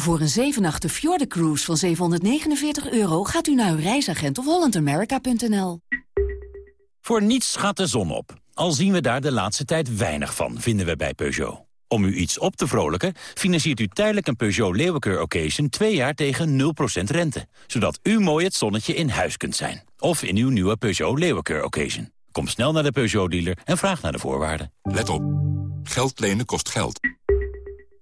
Voor een 7 nachten Cruise van 749 euro gaat u naar uw reisagent of hollandamerica.nl. Voor niets gaat de zon op. Al zien we daar de laatste tijd weinig van, vinden we bij Peugeot. Om u iets op te vrolijken, financiert u tijdelijk een Peugeot Leeuwenkeur Occasion... twee jaar tegen 0% rente. Zodat u mooi het zonnetje in huis kunt zijn. Of in uw nieuwe Peugeot Leeuwenkeur Occasion. Kom snel naar de Peugeot-dealer en vraag naar de voorwaarden. Let op. Geld lenen kost geld.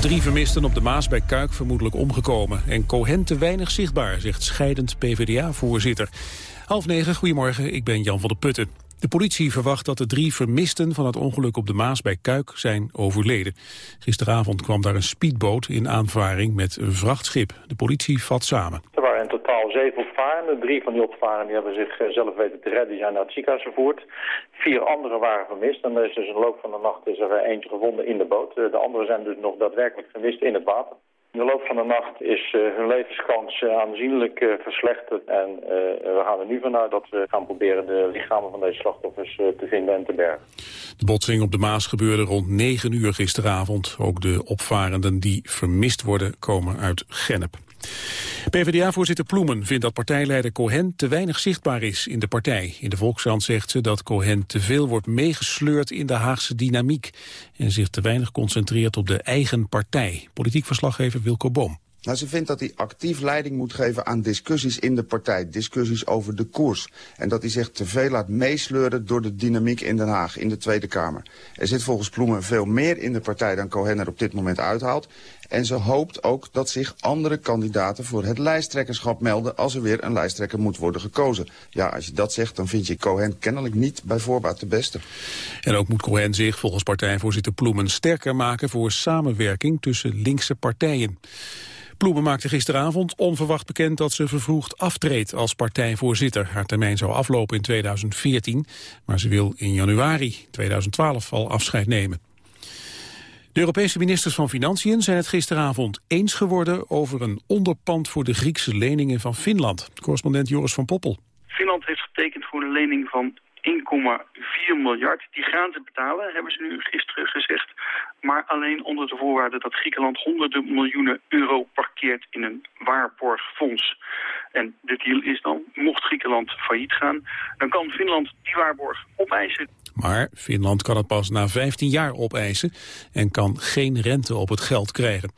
Drie vermisten op de Maas bij Kuik vermoedelijk omgekomen. En Cohen te weinig zichtbaar, zegt scheidend PvdA-voorzitter. Half negen, goedemorgen, ik ben Jan van der Putten. De politie verwacht dat de drie vermisten van het ongeluk op de Maas bij Kuik zijn overleden. Gisteravond kwam daar een speedboot in aanvaring met een vrachtschip. De politie vat samen. Er waren in totaal zeven opvarenden. Drie van die opvarenden hebben zichzelf eh, weten te redden. Die zijn naar het ziekenhuis gevoerd. Vier anderen waren vermist. En is dus in de loop van de nacht is er eh, eentje gevonden in de boot. Eh, de anderen zijn dus nog daadwerkelijk vermist in het water. In de loop van de nacht is hun levenskans aanzienlijk verslechterd. En we gaan er nu vanuit dat we gaan proberen de lichamen van deze slachtoffers te vinden en te bergen. De botsing op de Maas gebeurde rond 9 uur gisteravond. Ook de opvarenden die vermist worden komen uit Gennep. PvdA-voorzitter Ploemen vindt dat partijleider Cohen te weinig zichtbaar is in de partij. In de Volkskrant zegt ze dat Cohen te veel wordt meegesleurd in de Haagse dynamiek... en zich te weinig concentreert op de eigen partij. Politiek verslaggever Wilco Boom. Nou, ze vindt dat hij actief leiding moet geven aan discussies in de partij. Discussies over de koers. En dat hij zich te veel laat meesleuren door de dynamiek in Den Haag, in de Tweede Kamer. Er zit volgens Ploemen veel meer in de partij dan Cohen er op dit moment uithaalt. En ze hoopt ook dat zich andere kandidaten voor het lijsttrekkerschap melden... als er weer een lijsttrekker moet worden gekozen. Ja, als je dat zegt, dan vind je Cohen kennelijk niet bij voorbaat de beste. En ook moet Cohen zich volgens partijvoorzitter Ploemen sterker maken... voor samenwerking tussen linkse partijen. Ploemen maakte gisteravond onverwacht bekend dat ze vervroegd aftreedt als partijvoorzitter. Haar termijn zou aflopen in 2014, maar ze wil in januari 2012 al afscheid nemen. De Europese ministers van Financiën zijn het gisteravond eens geworden over een onderpand voor de Griekse leningen van Finland. Correspondent Joris van Poppel. Finland heeft getekend voor een lening van 1,4 miljard. Die gaan ze betalen, hebben ze nu gisteren gezegd. Maar alleen onder de voorwaarde dat Griekenland honderden miljoenen euro parkeert in een waarborgfonds. En de deal is dan, mocht Griekenland failliet gaan, dan kan Finland die waarborg opeisen. Maar Finland kan het pas na 15 jaar opeisen en kan geen rente op het geld krijgen.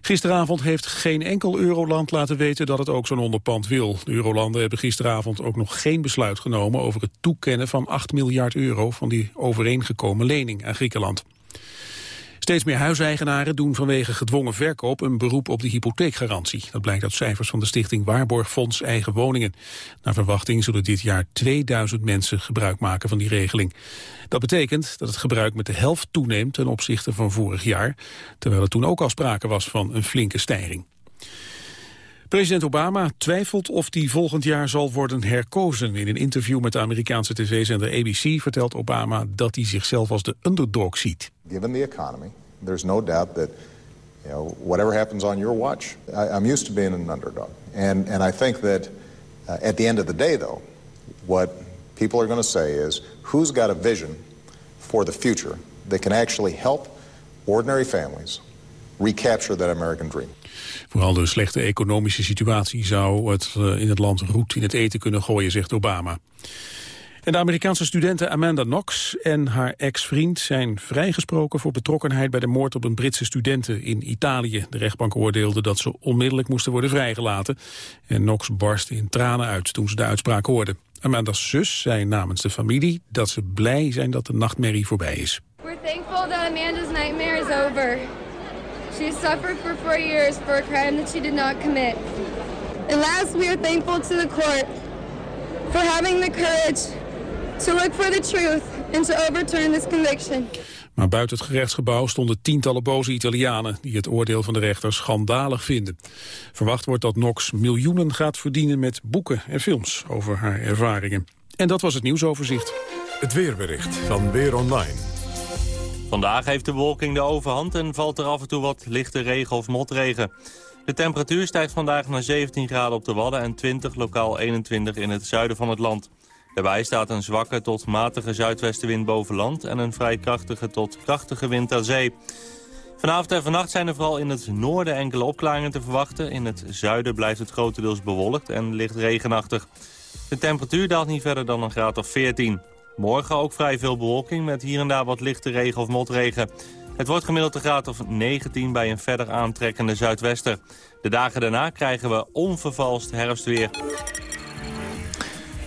Gisteravond heeft geen enkel euroland laten weten dat het ook zo'n onderpand wil. De eurolanden hebben gisteravond ook nog geen besluit genomen over het toekennen van 8 miljard euro van die overeengekomen lening aan Griekenland. Steeds meer huiseigenaren doen vanwege gedwongen verkoop een beroep op de hypotheekgarantie. Dat blijkt uit cijfers van de stichting Waarborgfonds Eigen Woningen. Naar verwachting zullen dit jaar 2000 mensen gebruik maken van die regeling. Dat betekent dat het gebruik met de helft toeneemt ten opzichte van vorig jaar, terwijl er toen ook al sprake was van een flinke stijging. President Obama twijfelt of hij volgend jaar zal worden herkozen. In een interview met de Amerikaanse tv-zender ABC vertelt Obama dat hij zichzelf als de underdog ziet. Given the economy, there's no doubt that you know, whatever happens on your watch, I, I'm used to being an underdog. And, and I think that uh, at the end of the day, though, what people are going to say is who's got a vision for the future that can actually help ordinary families recapture that American dream. Vooral de slechte economische situatie zou het uh, in het land roet in het eten kunnen gooien, zegt Obama. En de Amerikaanse studente Amanda Knox en haar ex-vriend zijn vrijgesproken voor betrokkenheid bij de moord op een Britse studente in Italië. De rechtbank oordeelde dat ze onmiddellijk moesten worden vrijgelaten. En Knox barstte in tranen uit toen ze de uitspraak hoorde. Amanda's zus zei namens de familie dat ze blij zijn dat de nachtmerrie voorbij is. We're thankful that Amanda's nightmare is over. She suffered for four years for a crime that she did not commit. And last, we are thankful to the court for having the courage to look for the truth and to overturn this conviction. Maar buiten het gerechtsgebouw stonden tientallen boze Italianen... die het oordeel van de rechter schandalig vinden. Verwacht wordt dat Knox miljoenen gaat verdienen met boeken en films over haar ervaringen. En dat was het nieuwsoverzicht. Het weerbericht van Weer Online. Vandaag heeft de bewolking de overhand en valt er af en toe wat lichte regen of motregen. De temperatuur stijgt vandaag naar 17 graden op de Wadden en 20, lokaal 21 in het zuiden van het land. Daarbij staat een zwakke tot matige zuidwestenwind boven land... en een vrij krachtige tot krachtige wind aan zee. Vanavond en vannacht zijn er vooral in het noorden enkele opklaringen te verwachten. In het zuiden blijft het grotendeels bewolkt en licht regenachtig. De temperatuur daalt niet verder dan een graad of 14. Morgen ook vrij veel bewolking met hier en daar wat lichte regen of motregen. Het wordt gemiddeld een graad of 19 bij een verder aantrekkende zuidwester. De dagen daarna krijgen we onvervalst herfstweer.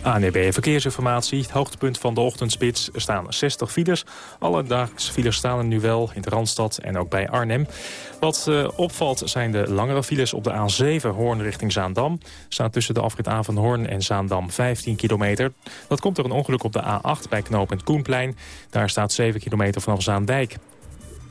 ANEB Verkeersinformatie. Het hoogtepunt van de ochtendspits staan 60 files. Alledaags files staan er nu wel in de Randstad en ook bij Arnhem. Wat uh, opvalt zijn de langere files op de A7 Hoorn richting Zaandam. Staat tussen de afrit van Hoorn en Zaandam 15 kilometer. Dat komt door een ongeluk op de A8 bij knooppunt Koenplein. Daar staat 7 kilometer vanaf Zaandijk.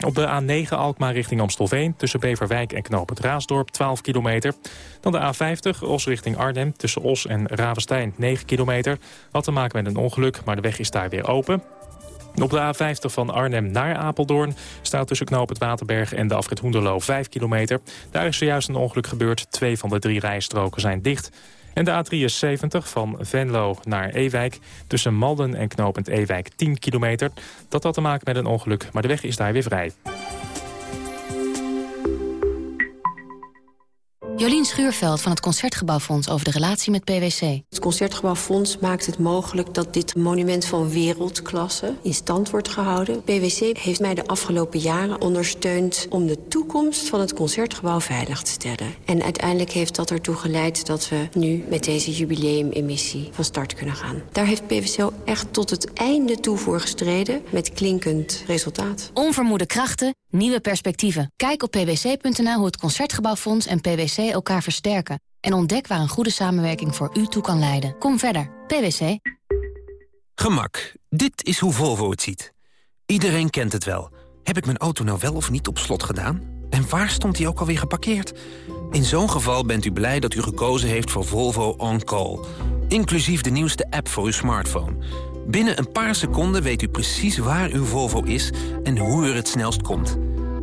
Op de A9 Alkmaar richting Amstelveen tussen Beverwijk en Knoop het Raasdorp 12 kilometer. Dan de A50 Os richting Arnhem tussen Os en Ravenstein 9 kilometer. Had te maken met een ongeluk, maar de weg is daar weer open. Op de A50 van Arnhem naar Apeldoorn staat tussen Knoop het Waterberg en de afrit Hoenderloo 5 kilometer. Daar is zojuist een ongeluk gebeurd. Twee van de drie rijstroken zijn dicht. En de A73 van Venlo naar Ewijk tussen Malden en knooppunt Ewijk 10 kilometer. Dat had te maken met een ongeluk, maar de weg is daar weer vrij. Jolien Schuurveld van het Concertgebouwfonds over de relatie met PwC. Het Concertgebouwfonds maakt het mogelijk dat dit monument van wereldklasse in stand wordt gehouden. PwC heeft mij de afgelopen jaren ondersteund om de toekomst van het Concertgebouw veilig te stellen. En uiteindelijk heeft dat ertoe geleid dat we nu met deze jubileumemissie van start kunnen gaan. Daar heeft PwC echt tot het einde toe voor gestreden met klinkend resultaat. Onvermoede krachten, nieuwe perspectieven. Kijk op pwc.nl hoe het Concertgebouwfonds en PwC elkaar versterken. En ontdek waar een goede samenwerking voor u toe kan leiden. Kom verder. PwC. Gemak. Dit is hoe Volvo het ziet. Iedereen kent het wel. Heb ik mijn auto nou wel of niet op slot gedaan? En waar stond hij ook alweer geparkeerd? In zo'n geval bent u blij dat u gekozen heeft voor Volvo On Call. Inclusief de nieuwste app voor uw smartphone. Binnen een paar seconden weet u precies waar uw Volvo is en hoe u er het snelst komt.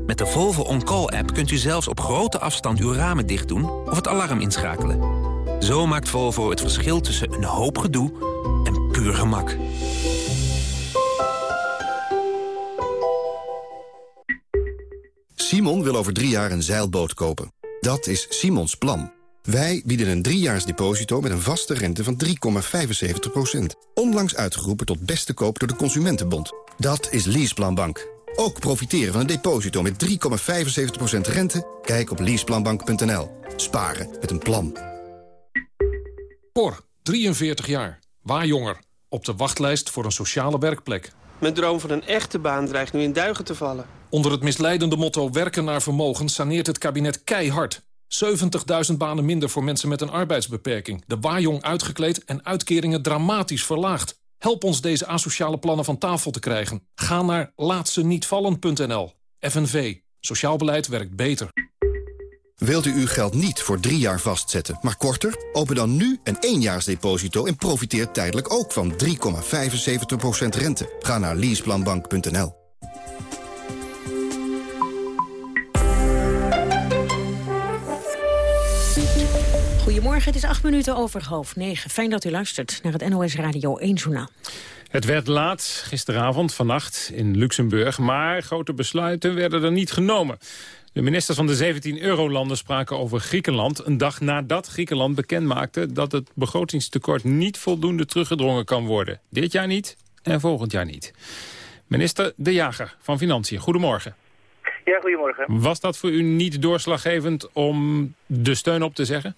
Met de Volvo On Call app kunt u zelfs op grote afstand uw ramen dicht doen of het alarm inschakelen. Zo maakt Volvo het verschil tussen een hoop gedoe en puur gemak. Simon wil over drie jaar een zeilboot kopen. Dat is Simons plan. Wij bieden een driejaars deposito met een vaste rente van 3,75%. Onlangs uitgeroepen tot beste koop door de Consumentenbond. Dat is Leaseplanbank. Ook profiteren van een deposito met 3,75% rente? Kijk op leaseplanbank.nl. Sparen met een plan. Cor, 43 jaar. Waar jonger. Op de wachtlijst voor een sociale werkplek. Mijn droom van een echte baan dreigt nu in duigen te vallen. Onder het misleidende motto werken naar vermogen saneert het kabinet keihard. 70.000 banen minder voor mensen met een arbeidsbeperking. De waarjong uitgekleed en uitkeringen dramatisch verlaagd. Help ons deze asociale plannen van tafel te krijgen. Ga naar laatsenietvallen.nl. FNV. Sociaal beleid werkt beter. Wilt u uw geld niet voor drie jaar vastzetten, maar korter? Open dan nu een éénjaarsdeposito en profiteer tijdelijk ook van 3,75% rente. Ga naar leaseplanbank.nl. Goedemorgen, het is acht minuten over half negen. Fijn dat u luistert naar het NOS Radio 1 Journaal. Het werd laat, gisteravond, vannacht, in Luxemburg. Maar grote besluiten werden er niet genomen. De ministers van de 17 eurolanden spraken over Griekenland... een dag nadat Griekenland bekendmaakte dat het begrotingstekort niet voldoende teruggedrongen kan worden. Dit jaar niet en volgend jaar niet. Minister De Jager van Financiën, goedemorgen. Ja, goedemorgen. Was dat voor u niet doorslaggevend om de steun op te zeggen?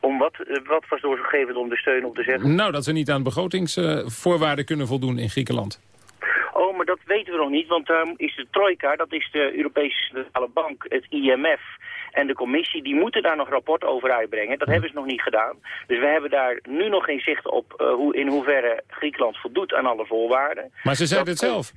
Om wat, eh, wat was doorslaggevend om de steun op te zeggen? Nou, dat ze niet aan begrotingsvoorwaarden kunnen voldoen in Griekenland. Oh, maar dat weten we nog niet, want daar is de trojka, dat is de Europese Centrale Bank, het IMF en de commissie, die moeten daar nog rapport over uitbrengen. Dat hebben ze nog niet gedaan. Dus we hebben daar nu nog geen zicht op uh, hoe, in hoeverre Griekenland voldoet aan alle voorwaarden. Maar ze zeiden het zelf.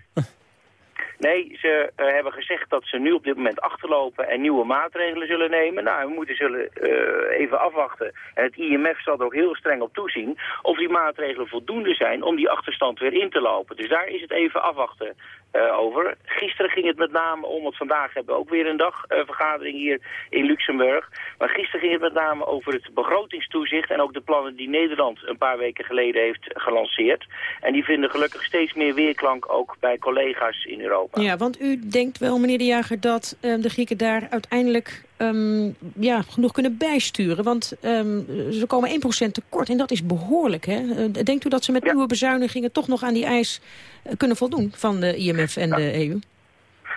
Nee, ze uh, hebben gezegd dat ze nu op dit moment achterlopen en nieuwe maatregelen zullen nemen. Nou, we moeten zullen uh, even afwachten. En het IMF zal er ook heel streng op toezien of die maatregelen voldoende zijn om die achterstand weer in te lopen. Dus daar is het even afwachten uh, over. Gisteren ging het met name om, want vandaag hebben we ook weer een dag vergadering hier in Luxemburg. Maar gisteren ging het met name over het begrotingstoezicht en ook de plannen die Nederland een paar weken geleden heeft gelanceerd. En die vinden gelukkig steeds meer weerklank ook bij collega's in Europa. Ja, want u denkt wel, meneer De Jager, dat um, de Grieken daar uiteindelijk um, ja, genoeg kunnen bijsturen. Want um, ze komen 1% tekort en dat is behoorlijk. Hè? Uh, denkt u dat ze met ja. nieuwe bezuinigingen toch nog aan die eis uh, kunnen voldoen van de IMF en ja. de EU?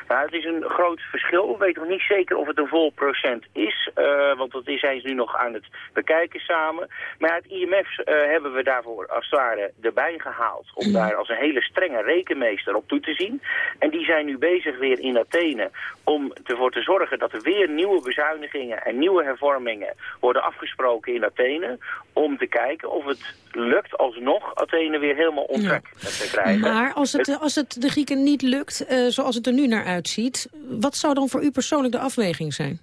Nou, het is een groot verschil. We weten nog niet zeker of het een vol procent is. Uh, want dat zijn ze nu nog aan het bekijken samen. Maar het IMF uh, hebben we daarvoor als het ware erbij gehaald. Om daar als een hele strenge rekenmeester op toe te zien. En die zijn nu bezig weer in Athene om ervoor te zorgen dat er weer nieuwe bezuinigingen en nieuwe hervormingen worden afgesproken in Athene. Om te kijken of het lukt alsnog Athene weer helemaal ontrek ja. te krijgen. Maar als het, het, als het de Grieken niet lukt, uh, zoals het er nu naar wat zou dan voor u persoonlijk de afweging zijn?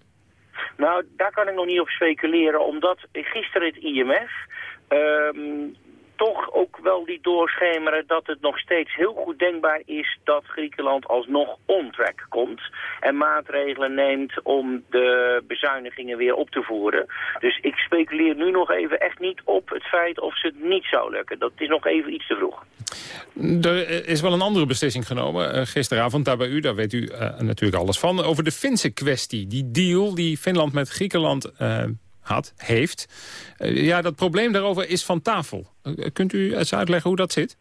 Nou, daar kan ik nog niet op speculeren, omdat gisteren het IMF... Um, toch ook wel die doorschemeren dat het nog steeds heel goed denkbaar is dat Griekenland alsnog on-track komt en maatregelen neemt om de bezuinigingen weer op te voeren. Dus ik speculeer nu nog even echt niet op het feit of ze het niet zou lukken. Dat is nog even iets te vroeg. Er is wel een andere beslissing genomen uh, gisteravond, daar bij u, daar weet u uh, natuurlijk alles van, over de Finse kwestie. Die deal die Finland met Griekenland uh, had, heeft. Uh, ja, dat probleem daarover is van tafel. Uh, kunt u eens uitleggen hoe dat zit?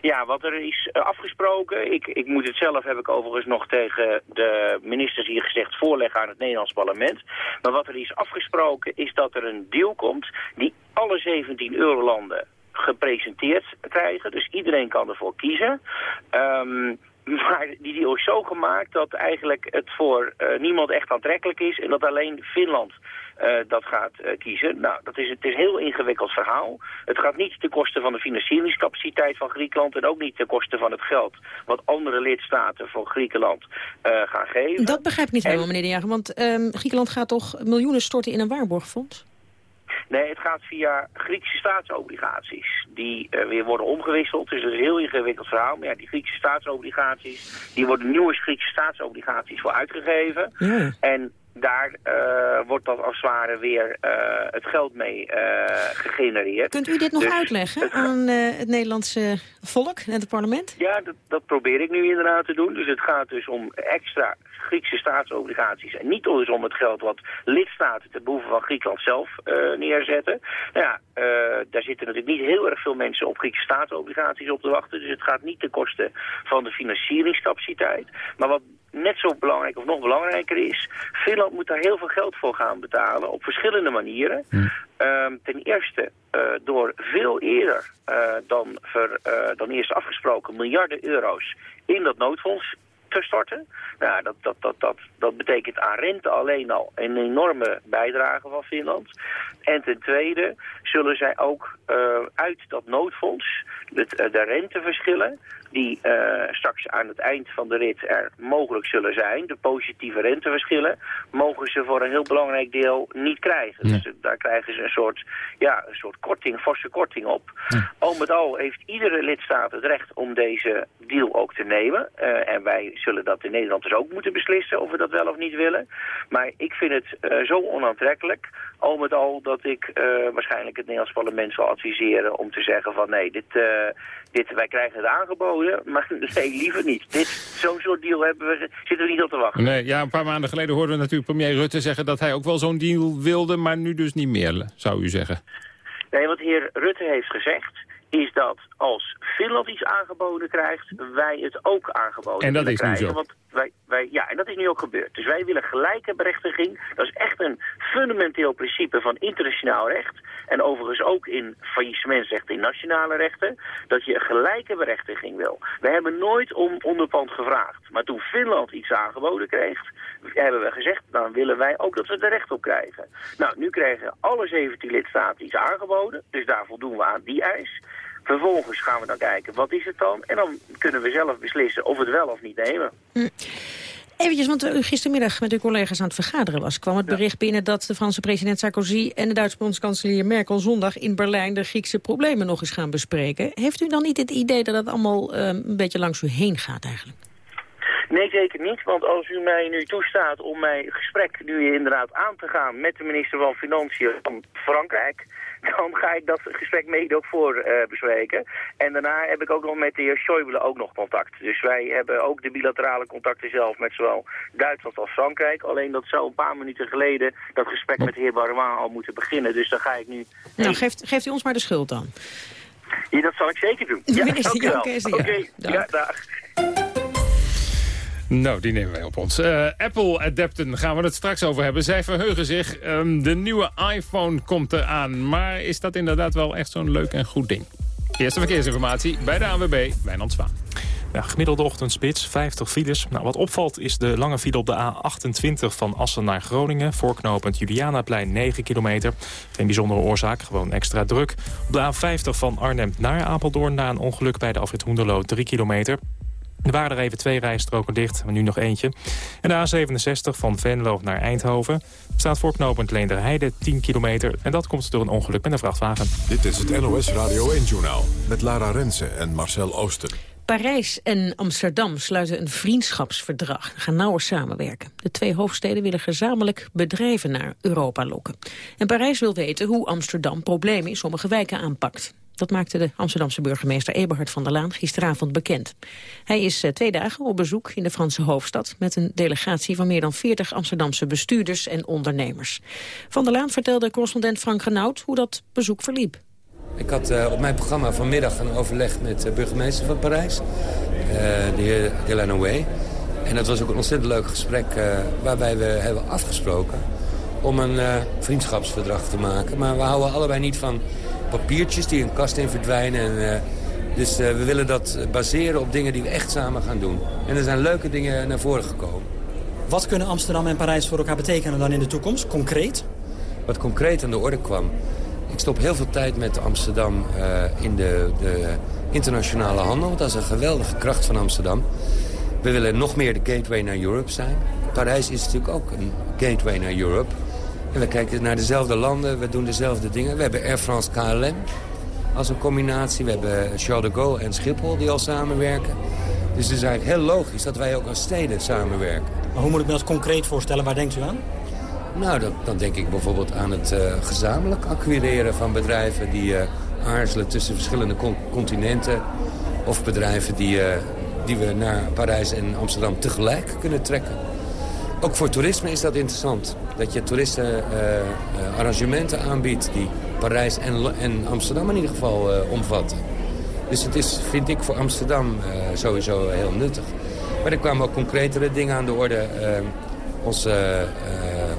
Ja, wat er is uh, afgesproken, ik, ik moet het zelf, heb ik overigens nog tegen de ministers hier gezegd, voorleggen aan het Nederlands parlement. Maar wat er is afgesproken is dat er een deal komt die alle 17 eurolanden gepresenteerd krijgen. Dus iedereen kan ervoor kiezen. Um, maar die deal is zo gemaakt dat eigenlijk het voor niemand echt aantrekkelijk is en dat alleen Finland dat gaat uh, kiezen. Nou, dat is, het is een heel ingewikkeld verhaal. Het gaat niet ten koste van de financieringscapaciteit van Griekenland... en ook niet ten koste van het geld wat andere lidstaten voor Griekenland uh, gaan geven. Dat begrijp ik niet helemaal, en... meneer De Jager. Want um, Griekenland gaat toch miljoenen storten in een waarborgfonds? Nee, het gaat via Griekse staatsobligaties. Die uh, weer worden omgewisseld. Dus dat is een heel ingewikkeld verhaal. Maar ja, die Griekse staatsobligaties... die worden nieuwe Griekse staatsobligaties voor uitgegeven. Ja. En daar uh, wordt dat als het ware weer uh, het geld mee uh, gegenereerd. Kunt u dit nog dus uitleggen het, aan het Nederlandse volk en het parlement? Ja, dat, dat, probeer ik nu inderdaad te doen. Dus het gaat dus om extra Griekse staatsobligaties. En niet dus om het geld wat lidstaten ten behoeve van Griekenland zelf neerzetten. Nou ja, daar zitten natuurlijk niet heel erg veel mensen op Griekse staatsobligaties op te wachten. Dus het gaat niet ten koste van de financieringscapaciteit. Maar wat net zo belangrijk of nog belangrijker is... Finland moet daar heel veel geld voor gaan betalen op verschillende manieren. Hm. Um, ten eerste uh, door veel eerder uh, dan, ver, uh, dan eerst afgesproken miljarden euro's in dat noodfonds te storten. Nou, dat, dat, dat, dat, dat betekent aan rente alleen al een enorme bijdrage van Finland. En ten tweede zullen zij ook uh, uit dat noodfonds het, de renteverschillen die uh, straks aan het eind van de rit er mogelijk zullen zijn, de positieve renteverschillen, mogen ze voor een heel belangrijk deel niet krijgen. Nee. Dus daar krijgen ze een soort, ja, een soort korting, forse korting op. Nee. Al met al heeft iedere lidstaat het recht om deze deal ook te nemen. Uh, en wij zullen dat in Nederland dus ook moeten beslissen of we dat wel of niet willen. Maar ik vind het zo onaantrekkelijk, al met al, dat ik waarschijnlijk het Nederlands parlement zal adviseren om te zeggen van nee, dit, dit, wij krijgen het aangeboden, maar nee, liever niet. Dit, zo'n soort deal hebben we, zitten we niet op te wachten. Nee, ja, een paar maanden geleden hoorden we natuurlijk premier Rutte zeggen dat hij ook wel zo'n deal wilde, maar nu dus niet meer, zou u zeggen. Nee, wat heer Rutte heeft gezegd is dat als Finland iets aangeboden krijgt, wij het ook aangeboden En dat is krijgen. nu zo. Want wij, wij, ja, en dat is nu ook gebeurd. Dus wij willen gelijke berechtiging. Dat is echt een fundamenteel principe van internationaal recht. En overigens ook in faillissementsrecht, in nationale rechten. Dat je gelijke berechtiging wil. We hebben nooit om onderpand gevraagd. Maar toen Finland iets aangeboden kreeg, hebben we gezegd, dan willen wij ook dat we er recht op krijgen. Nou, nu krijgen alle 17 lidstaten iets aangeboden. Dus daar voldoen we aan die eis. Vervolgens gaan we dan kijken, wat is het dan? En dan kunnen we zelf beslissen of we het wel of niet nemen. Hm. Eventjes, want u gistermiddag met uw collega's aan het vergaderen was... kwam het bericht binnen dat de Franse president Sarkozy... en de Duitse bondskanselier Merkel zondag in Berlijn... de Griekse problemen nog eens gaan bespreken. Heeft u dan niet het idee dat het allemaal um, een beetje langs u heen gaat eigenlijk? Nee, zeker niet. Want als u mij nu toestaat om mijn gesprek nu inderdaad aan te gaan... met de minister van Financiën van Frankrijk dan ga ik dat gesprek mede ook voor uh, bespreken. En daarna heb ik ook nog met de heer Schäuble ook nog contact. Dus wij hebben ook de bilaterale contacten zelf met zowel Duitsland als Frankrijk. Alleen dat zou een paar minuten geleden dat gesprek met de heer Barouin al moeten beginnen. Dus dan ga ik nu... Nou, geeft, geeft u ons maar de schuld dan. Ja, dat zal ik zeker doen. Ja, Oké, okay, okay, ja, dag. Nou, die nemen wij op ons. Uh, Apple Adapten gaan we het straks over hebben. Zij verheugen zich. Um, de nieuwe iPhone komt eraan. Maar is dat inderdaad wel echt zo'n leuk en goed ding? Eerste verkeersinformatie bij de ANWB, Wijnand Zwaan. Ja, gemiddelde ochtendspits, 50 files. Nou, wat opvalt is de lange file op de A28 van Assen naar Groningen. Voorknopend Julianaplein 9 kilometer. Geen bijzondere oorzaak, gewoon extra druk. Op de A50 van Arnhem naar Apeldoorn na een ongeluk bij de afrit Hoenderloo 3 kilometer. Er waren er even twee rijstroken dicht, maar nu nog eentje. En de A67 van Venlo naar Eindhoven staat voorknopend Leenderheide 10 kilometer. En dat komt door een ongeluk met een vrachtwagen. Dit is het NOS Radio 1-journaal met Lara Rensen en Marcel Ooster. Parijs en Amsterdam sluiten een vriendschapsverdrag. Gaan nauwer samenwerken. De twee hoofdsteden willen gezamenlijk bedrijven naar Europa lokken. En Parijs wil weten hoe Amsterdam problemen in sommige wijken aanpakt. Dat maakte de Amsterdamse burgemeester Eberhard van der Laan gisteravond bekend. Hij is uh, twee dagen op bezoek in de Franse hoofdstad... met een delegatie van meer dan 40 Amsterdamse bestuurders en ondernemers. Van der Laan vertelde correspondent Frank Renaud hoe dat bezoek verliep. Ik had uh, op mijn programma vanmiddag een overleg met de burgemeester van Parijs, uh, de heer Delanoë. En dat was ook een ontzettend leuk gesprek waarbij we hebben afgesproken om een vriendschapsverdrag te maken. Maar we houden allebei niet van papiertjes die een kast in verdwijnen. En, uh, dus uh, we willen dat baseren op dingen die we echt samen gaan doen. En er zijn leuke dingen naar voren gekomen. Wat kunnen Amsterdam en Parijs voor elkaar betekenen dan in de toekomst, concreet? Wat concreet aan de orde kwam. Ik stop heel veel tijd met Amsterdam uh, in de, de, internationale handel. Dat is een geweldige kracht van Amsterdam. We willen nog meer de gateway naar Europe zijn. Parijs is natuurlijk ook een gateway naar Europe. En we kijken naar dezelfde landen, we doen dezelfde dingen. We hebben Air France KLM als een combinatie. We hebben Charles de Gaulle en Schiphol die al samenwerken. Dus het is eigenlijk heel logisch dat wij ook als steden samenwerken. Maar hoe moet ik me dat concreet voorstellen? Waar denkt u aan? Nou, dan, dan denk ik bijvoorbeeld aan het uh, gezamenlijk acquireren van bedrijven... die uh, aarzelen tussen verschillende con continenten. Of bedrijven die, uh, die we naar Parijs en Amsterdam tegelijk kunnen trekken. Ook voor toerisme is dat interessant. Dat je toeristen uh, uh, arrangementen aanbiedt die Parijs en, en, Amsterdam in ieder geval uh, omvatten. Dus het is, vind ik, voor Amsterdam sowieso heel nuttig. Maar er kwamen ook concretere dingen aan de orde. ons,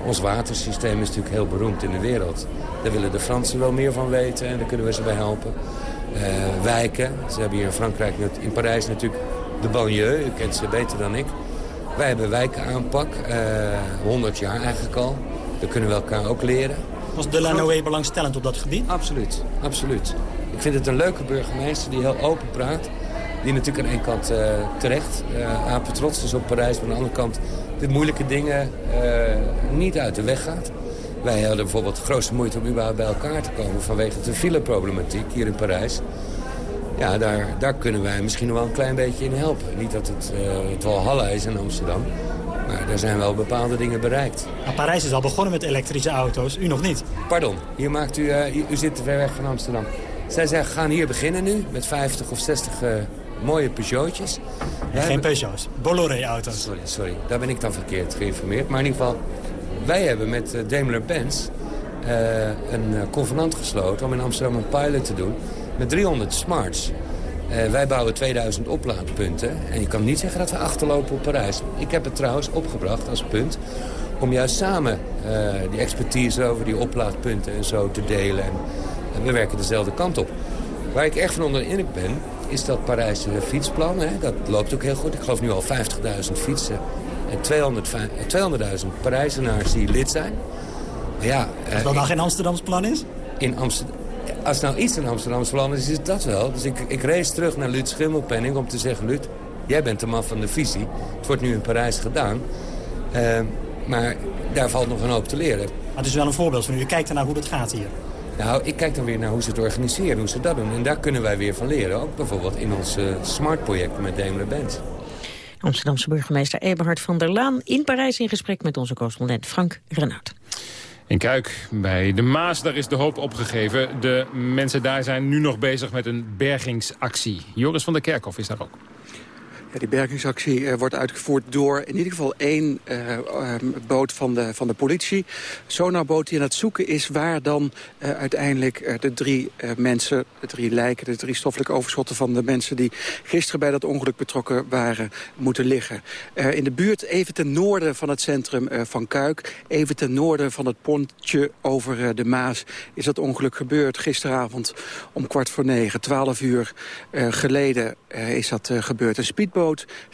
ons watersysteem is natuurlijk heel beroemd in de wereld. Daar willen de Fransen wel meer van weten en daar kunnen we ze bij helpen. wijken, ze hebben hier in Frankrijk, in Parijs natuurlijk de banlieue. U kent ze beter dan ik. Wij hebben wijkenaanpak, uh, 100 jaar eigenlijk al. Daar kunnen we elkaar ook leren. Was Delanoë belangstellend op dat gebied? Absoluut, absoluut. Ik vind het een leuke burgemeester die heel open praat. Die natuurlijk aan één kant uh, terecht uh, apetrots is op Parijs. Maar aan de andere kant de moeilijke dingen uh, niet uit de weg gaat. Wij hadden bijvoorbeeld grootste moeite om überhaupt bij elkaar te komen... vanwege de fileproblematiek hier in Parijs. Ja, daar, daar kunnen wij misschien nog wel een klein beetje in helpen. Niet dat het, uh, het Walhalla is in Amsterdam. Maar daar zijn wel bepaalde dingen bereikt. Maar Parijs is al begonnen met elektrische auto's, u nog niet. Pardon, hier maakt u, uh, u, zit te ver weg van Amsterdam. Zij zeggen, gaan hier beginnen nu met 50 of 60 uh, mooie Peugeotjes. Geen. Peugeots, Bolloré-auto's. Sorry, sorry, daar ben ik dan verkeerd geïnformeerd. Maar in ieder geval, wij hebben met Daimler-Benz een convenant gesloten... om in Amsterdam een pilot te doen met 300 smarts. Uh, wij bouwen 2000 oplaadpunten. En je kan niet zeggen dat we achterlopen op Parijs. Ik heb het trouwens opgebracht als punt om juist samen uh, die expertise over die oplaadpunten en zo te delen. En, en, we werken dezelfde kant op. Waar ik echt van onder de indruk ben, is dat Parijse fietsplan. Hè, dat loopt ook heel goed. Ik geloof nu al 50.000 fietsen en 200.000 200 Parijzenaars die lid zijn. Maar ja, uh, dat nou geen Amsterdams plan is? In Amsterdam als nou iets in Amsterdam plan is, is het dat wel. Dus ik, ik race terug naar Lut Schimmelpenning om te zeggen... Lut, jij bent de man van de visie. Het wordt nu in Parijs gedaan. Uh, maar daar valt nog een hoop te leren. Maar het is wel een voorbeeld van u. U kijkt ernaar hoe dat gaat hier. Nou, ik kijk dan weer naar hoe ze het organiseren, hoe ze dat doen. En daar kunnen wij weer van leren. Ook bijvoorbeeld in ons uh, Smart-project met Daimler-Benz. Amsterdamse burgemeester Eberhard van der Laan in Parijs... in gesprek met onze correspondent Frank Renaud. In Kuik, bij de Maas, daar is de hoop opgegeven. De mensen daar zijn nu nog bezig met een bergingsactie. Joris van der Kerkhof is daar ook. Die bergingsactie uh, wordt uitgevoerd door in ieder geval één uh, uh, boot van de, van de politie. Sonarboot die aan het zoeken is waar dan uiteindelijk de drie mensen, de drie lijken, de drie stoffelijke overschotten van de mensen die gisteren bij dat ongeluk betrokken waren, moeten liggen. in de buurt even ten noorden van het centrum van Kuik, even ten noorden van het pontje over de Maas, is dat ongeluk gebeurd gisteravond om kwart voor negen, twaalf uur geleden is dat gebeurd. Een speedboot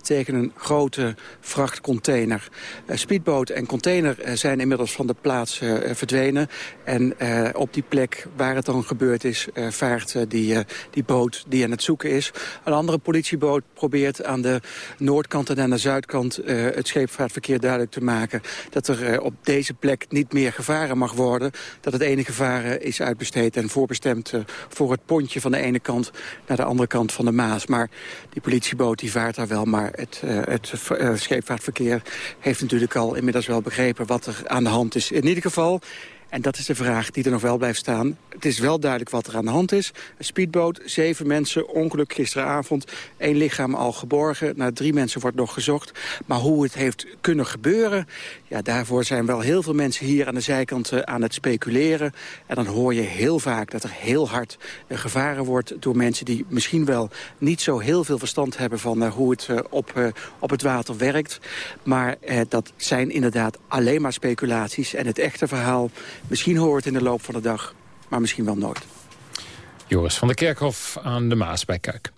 tegen een grote vrachtcontainer. Uh, speedboot en container uh, zijn inmiddels van de plaats uh, verdwenen. En op die plek waar het dan gebeurd is, vaart die, die boot die aan het zoeken is. Een andere politieboot probeert aan de noordkant en aan de zuidkant het scheepvaartverkeer duidelijk te maken. Dat er op deze plek niet meer gevaren mag worden. Dat het enige gevaren is uitbesteed en voorbestemd voor het pontje van de ene kant naar de andere kant van de Maas. Maar die politieboot die vaart daar wel, maar het, uh, het uh, scheepvaartverkeer heeft natuurlijk al inmiddels wel begrepen wat er aan de hand is. In ieder geval en dat is de vraag die er nog wel blijft staan. Het is wel duidelijk wat er aan de hand is. Een speedboot, zeven mensen, ongeluk gisteravond. één lichaam al geborgen. Naar drie mensen wordt nog gezocht. Maar hoe het heeft kunnen gebeuren... ja, daarvoor zijn wel heel veel mensen hier aan de zijkant uh, aan het speculeren. En dan hoor je heel vaak dat er heel hard uh, gevaren wordt... door mensen die misschien wel niet zo heel veel verstand hebben... van uh, hoe het op, op het water werkt. Maar dat zijn inderdaad alleen maar speculaties. En het echte verhaal Misschien hoort het in de loop van de dag, maar misschien wel nooit. Joris van der Kerkhof aan de Maas bij Kuik.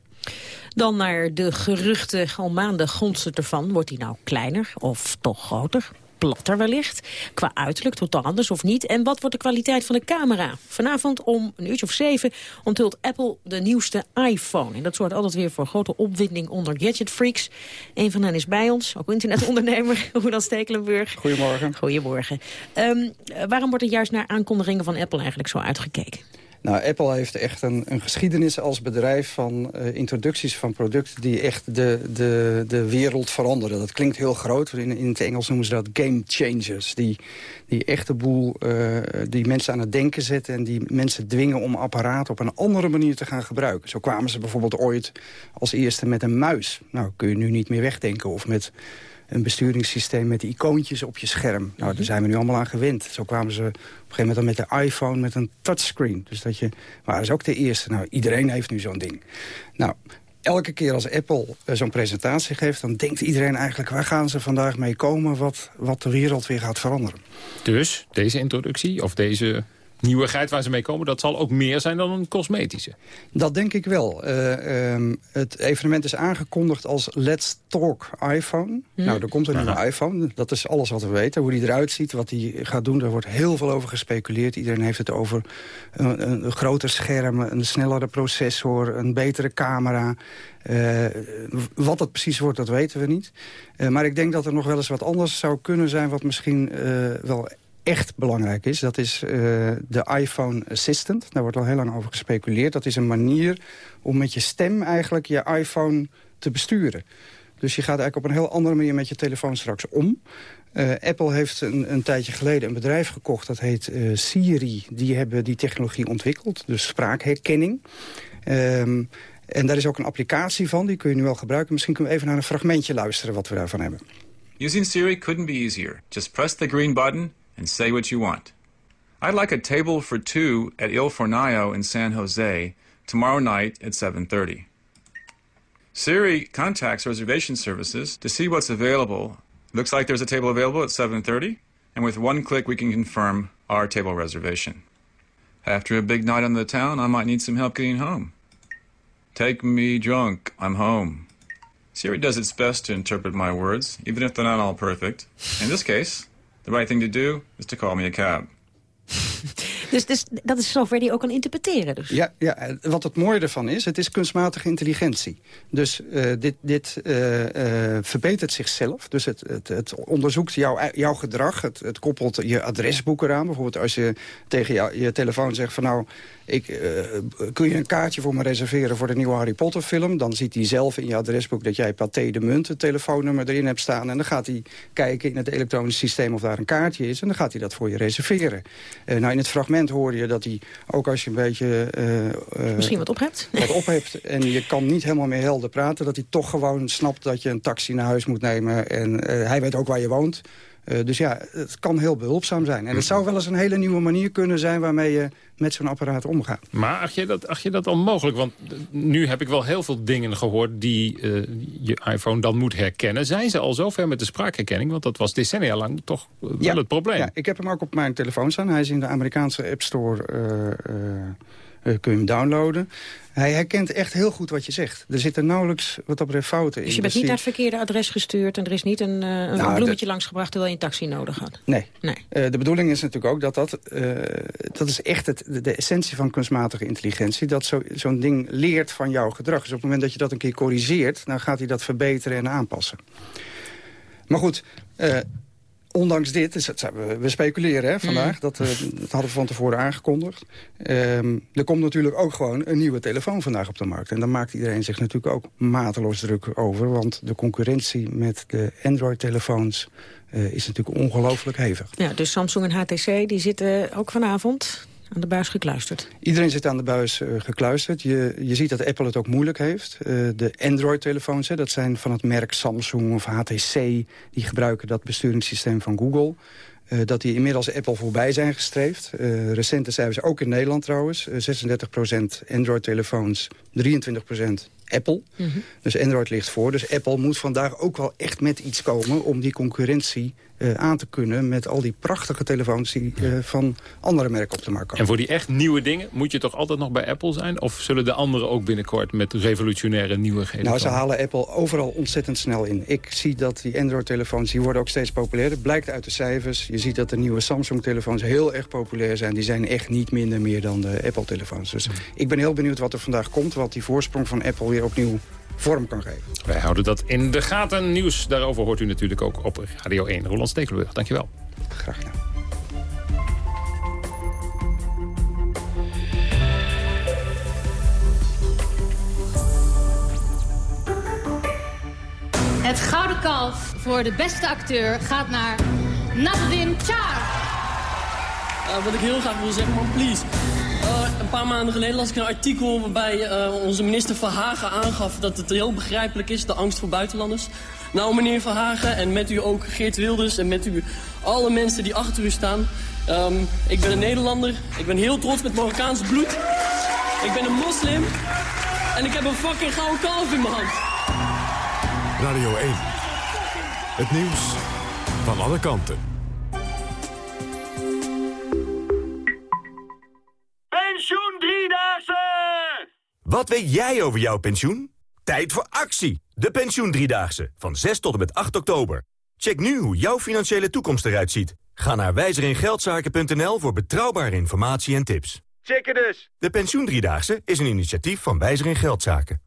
Dan naar de geruchten al maanden gonsten ervan. Wordt hij nou kleiner of toch groter? Platter wellicht. Qua uiterlijk totaal anders of niet. En wat wordt de kwaliteit van de camera? Vanavond om een uurtje of zeven onthult Apple de nieuwste iPhone. En dat zorgt altijd weer voor grote opwinding onder gadgetfreaks. Een van hen is bij ons, ook internetondernemer, Roland Stekelenburg. Goedemorgen. Goedemorgen. Um, waarom wordt er juist naar aankondigingen van Apple eigenlijk zo uitgekeken? Nou, Apple heeft echt een, een geschiedenis als bedrijf van uh, introducties van producten die echt de, de, de wereld veranderen. Dat klinkt heel groot. In, in het Engels noemen ze dat game changers. Die, die echt boel, uh, die mensen aan het denken zetten en die mensen dwingen om apparaten op een andere manier te gaan gebruiken. Zo kwamen ze bijvoorbeeld ooit als eerste met een muis. Nou, kun je nu niet meer wegdenken. Of met een besturingssysteem met icoontjes op je scherm. Nou, daar zijn we nu allemaal aan gewend. Zo kwamen ze op een gegeven moment met de iPhone met een touchscreen. Dus dat je, waren ze ook de eerste. Nou, iedereen heeft nu zo'n ding. Nou, elke keer als Apple uh, zo'n presentatie geeft... dan denkt iedereen eigenlijk, waar gaan ze vandaag mee komen... wat, wat de wereld weer gaat veranderen. Dus deze introductie of deze nieuwigheid waar ze mee komen... dat zal ook meer zijn dan een cosmetische. Dat denk ik wel. Uh, um, het evenement is aangekondigd als Let's Talk iPhone. Hm. Nou, er komt een nieuwe iPhone. Dat is alles wat we weten. Hoe die eruit ziet, wat die gaat doen, daar wordt heel veel over gespeculeerd. Iedereen heeft het over een, een groter scherm, een snellere processor... een betere camera... Uh, wat het precies wordt, dat weten we niet. Uh, maar ik denk dat er nog wel eens wat anders zou kunnen zijn... wat misschien uh, wel echt belangrijk is, dat is uh, de iPhone Assistant. Daar wordt al heel lang over gespeculeerd. Dat is een manier om met je stem eigenlijk je iPhone te besturen. Dus je gaat eigenlijk op een heel andere manier met je telefoon straks om. Uh, Apple heeft een, een, tijdje geleden een bedrijf gekocht, dat heet uh, Siri. Die hebben die technologie ontwikkeld, dus spraakherkenning. Um, en daar is ook een applicatie van, die kun je nu wel gebruiken. Misschien kunnen we even naar een fragmentje luisteren wat we daarvan hebben. Using Siri couldn't be easier. Just press the green button and say what you want. I'd like a table for two at Il Fornaio in San Jose tomorrow night at 7.30. Siri contacts reservation services to see what's available. Looks like there's a table available at 7.30, and with one click we can confirm our table reservation. After a big night in the town, I might need some help getting home. Take me drunk, I'm home. Siri does its best to interpret my words, even if they're not all perfect. In this case, the right thing to do is to call me a cab. Dus, dus dat is software die ook kan interpreteren. Dus. Ja, ja, wat het mooie ervan is, het is kunstmatige intelligentie. Dus uh, dit, dit uh, uh, verbetert zichzelf. Dus het, het, het onderzoekt jouw, jouw gedrag. Het, het koppelt je adresboek eraan. Bijvoorbeeld als je tegen jou, je telefoon zegt van nou... Ik, uh, kun je een kaartje voor me reserveren voor de nieuwe Harry Potter film? Dan ziet hij zelf in je adresboek dat jij Pathé de Munt, het telefoonnummer erin hebt staan. En dan gaat hij kijken in het elektronisch systeem of daar een kaartje is. En dan gaat hij dat voor je reserveren. Uh, nou, in het fragment hoorde je dat hij, ook als je een beetje... Uh, Misschien wat op hebt. Wat op hebt en je kan niet helemaal meer helder praten... dat hij toch gewoon snapt dat je een taxi naar huis moet nemen. En hij weet ook waar je woont. Uh, dus ja, het kan heel behulpzaam zijn. En het zou wel eens een hele nieuwe manier kunnen zijn... waarmee je met zo'n apparaat omgaat. Maar acht je, dat, acht je dat onmogelijk? Want nu heb ik wel heel veel dingen gehoord... die uh, je iPhone dan moet herkennen. Zijn ze al zover met de spraakherkenning? Want dat was decennia lang toch wel ja, het probleem. Ja, ik heb hem ook op mijn telefoon staan. Hij is in de Amerikaanse App Store... Uh, kun je hem downloaden. Hij herkent echt heel goed wat je zegt. Er zitten nauwelijks wat op fouten in. Dus je bent niet naar het verkeerde adres gestuurd... en er is niet een, uh, een nou, bloemetje de... langsgebracht terwijl je een taxi nodig had? Nee. nee. Uh, de bedoeling is natuurlijk ook dat dat... Uh, dat is echt het, de, de, essentie van kunstmatige intelligentie... dat zo'n zo ding leert van jouw gedrag. Dus op het moment dat je dat een keer corrigeert... dan gaat hij dat verbeteren en aanpassen. Maar goed ondanks dit, dus we, we speculeren hè, vandaag, mm. dat, uh, dat hadden we van tevoren aangekondigd. Um, er komt natuurlijk ook gewoon een nieuwe telefoon vandaag op de markt. En daar maakt iedereen zich natuurlijk ook mateloos druk over. Want de concurrentie met de Android-telefoons uh, is natuurlijk ongelooflijk hevig. Ja, dus Samsung en HTC die zitten ook vanavond aan de buis gekluisterd? Iedereen zit aan de buis uh, gekluisterd. Je, je ziet dat Apple het ook moeilijk heeft. Uh, de Android-telefoons, dat zijn van het merk Samsung of HTC... die gebruiken dat besturingssysteem van Google... Uh, dat die inmiddels Apple voorbij zijn gestreefd. Recente cijfers, ook in Nederland trouwens. Uh, 36% Android-telefoons, 23% Apple. Mm -hmm. Dus Android ligt voor. Dus Apple moet vandaag ook wel echt met iets komen... om die concurrentie uh, aan te kunnen met al die prachtige telefoons die uh, van andere merken op de markt komen. En voor die echt nieuwe dingen moet je toch altijd nog bij Apple zijn? Of zullen de anderen ook binnenkort met revolutionaire nieuwigheden Nou, ze halen Apple overal ontzettend snel in. Ik zie dat die Android-telefoons, die worden ook steeds populairder. Blijkt uit de cijfers. Je ziet dat de nieuwe Samsung-telefoons heel erg populair zijn. Die zijn echt niet minder meer dan de Apple-telefoons. Dus ik ben heel benieuwd wat er vandaag komt. Wat die voorsprong van Apple weer opnieuw vorm kan geven. Wij houden dat in de gaten. Nieuws daarover hoort u natuurlijk ook op Radio 1. Roland Stekelenburg, dankjewel. Graag gedaan. Het Gouden Kalf voor de beste acteur gaat naar Nadim Char. Uh, wat ik heel graag wil zeggen, man, please. Uh, een paar maanden geleden las ik een artikel waarbij uh, onze minister Verhagen aangaf dat het heel begrijpelijk is, de angst voor buitenlanders. Nou, meneer Verhagen, en met u ook Geert Wilders en met u alle mensen die achter u staan. Um, ik ben een Nederlander, ik ben heel trots met Marokkaans bloed. Ik ben een moslim en ik heb een fucking gouden kalf in mijn hand. Radio 1. Het nieuws van alle kanten. Wat weet jij over jouw pensioen? Tijd voor actie! De pensioen Driedaagse, van 6 tot en met 8 oktober. Check nu hoe jouw financiële toekomst eruit ziet. Ga naar wijzeringeldzaken.nl voor betrouwbare informatie en tips. Checken dus! De pensioen Driedaagse is een initiatief van Wijzer in Geldzaken.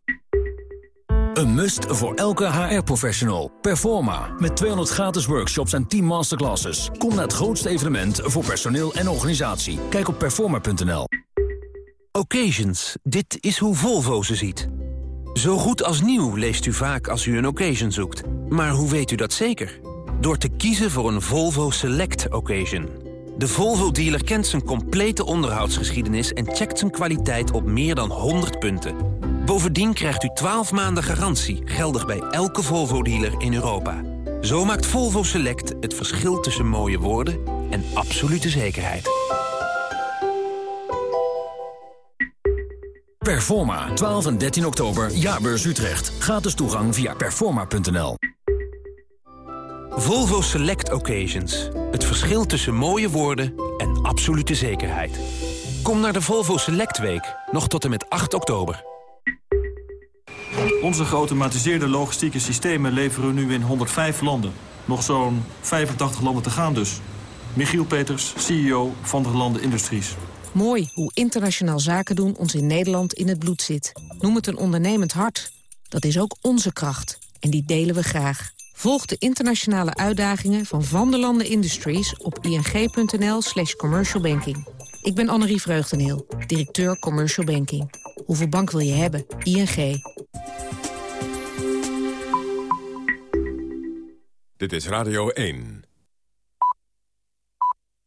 Een must voor elke HR-professional. Performa, met 200 gratis workshops en 10 masterclasses. Kom naar het grootste evenement voor personeel en organisatie. Kijk op performa.nl. Occasions, dit is hoe Volvo ze ziet. Zo goed als nieuw leest u vaak als u een occasion zoekt. Maar hoe weet u dat zeker? Door te kiezen voor een Volvo Select Occasion. De Volvo-dealer kent zijn complete onderhoudsgeschiedenis... en checkt zijn kwaliteit op meer dan 100 punten. Bovendien krijgt u 12 maanden garantie, geldig bij elke Volvo-dealer in Europa. Zo maakt Volvo Select het verschil tussen mooie woorden en absolute zekerheid. Performa, 12 en 13 oktober, Jaarbeurs Utrecht. Gratis toegang via performa.nl. Volvo Select Occasions. Het verschil tussen mooie woorden en absolute zekerheid. Kom naar de Volvo Select Week, nog tot en met 8 oktober. Onze geautomatiseerde logistieke systemen leveren we nu in 105 landen. Nog zo'n 85 landen te gaan dus. Michiel Peters, CEO van der Landen Industries. Mooi hoe internationaal zaken doen ons in Nederland in het bloed zit. Noem het een ondernemend hart. Dat is ook onze kracht. En die delen we graag. Volg de internationale uitdagingen van Van der Landen Industries op ing.nl slash commercialbanking. Ik ben Annerie Vreugdeneel, directeur Commercial Banking. Hoeveel bank wil je hebben? ING. Dit is Radio 1.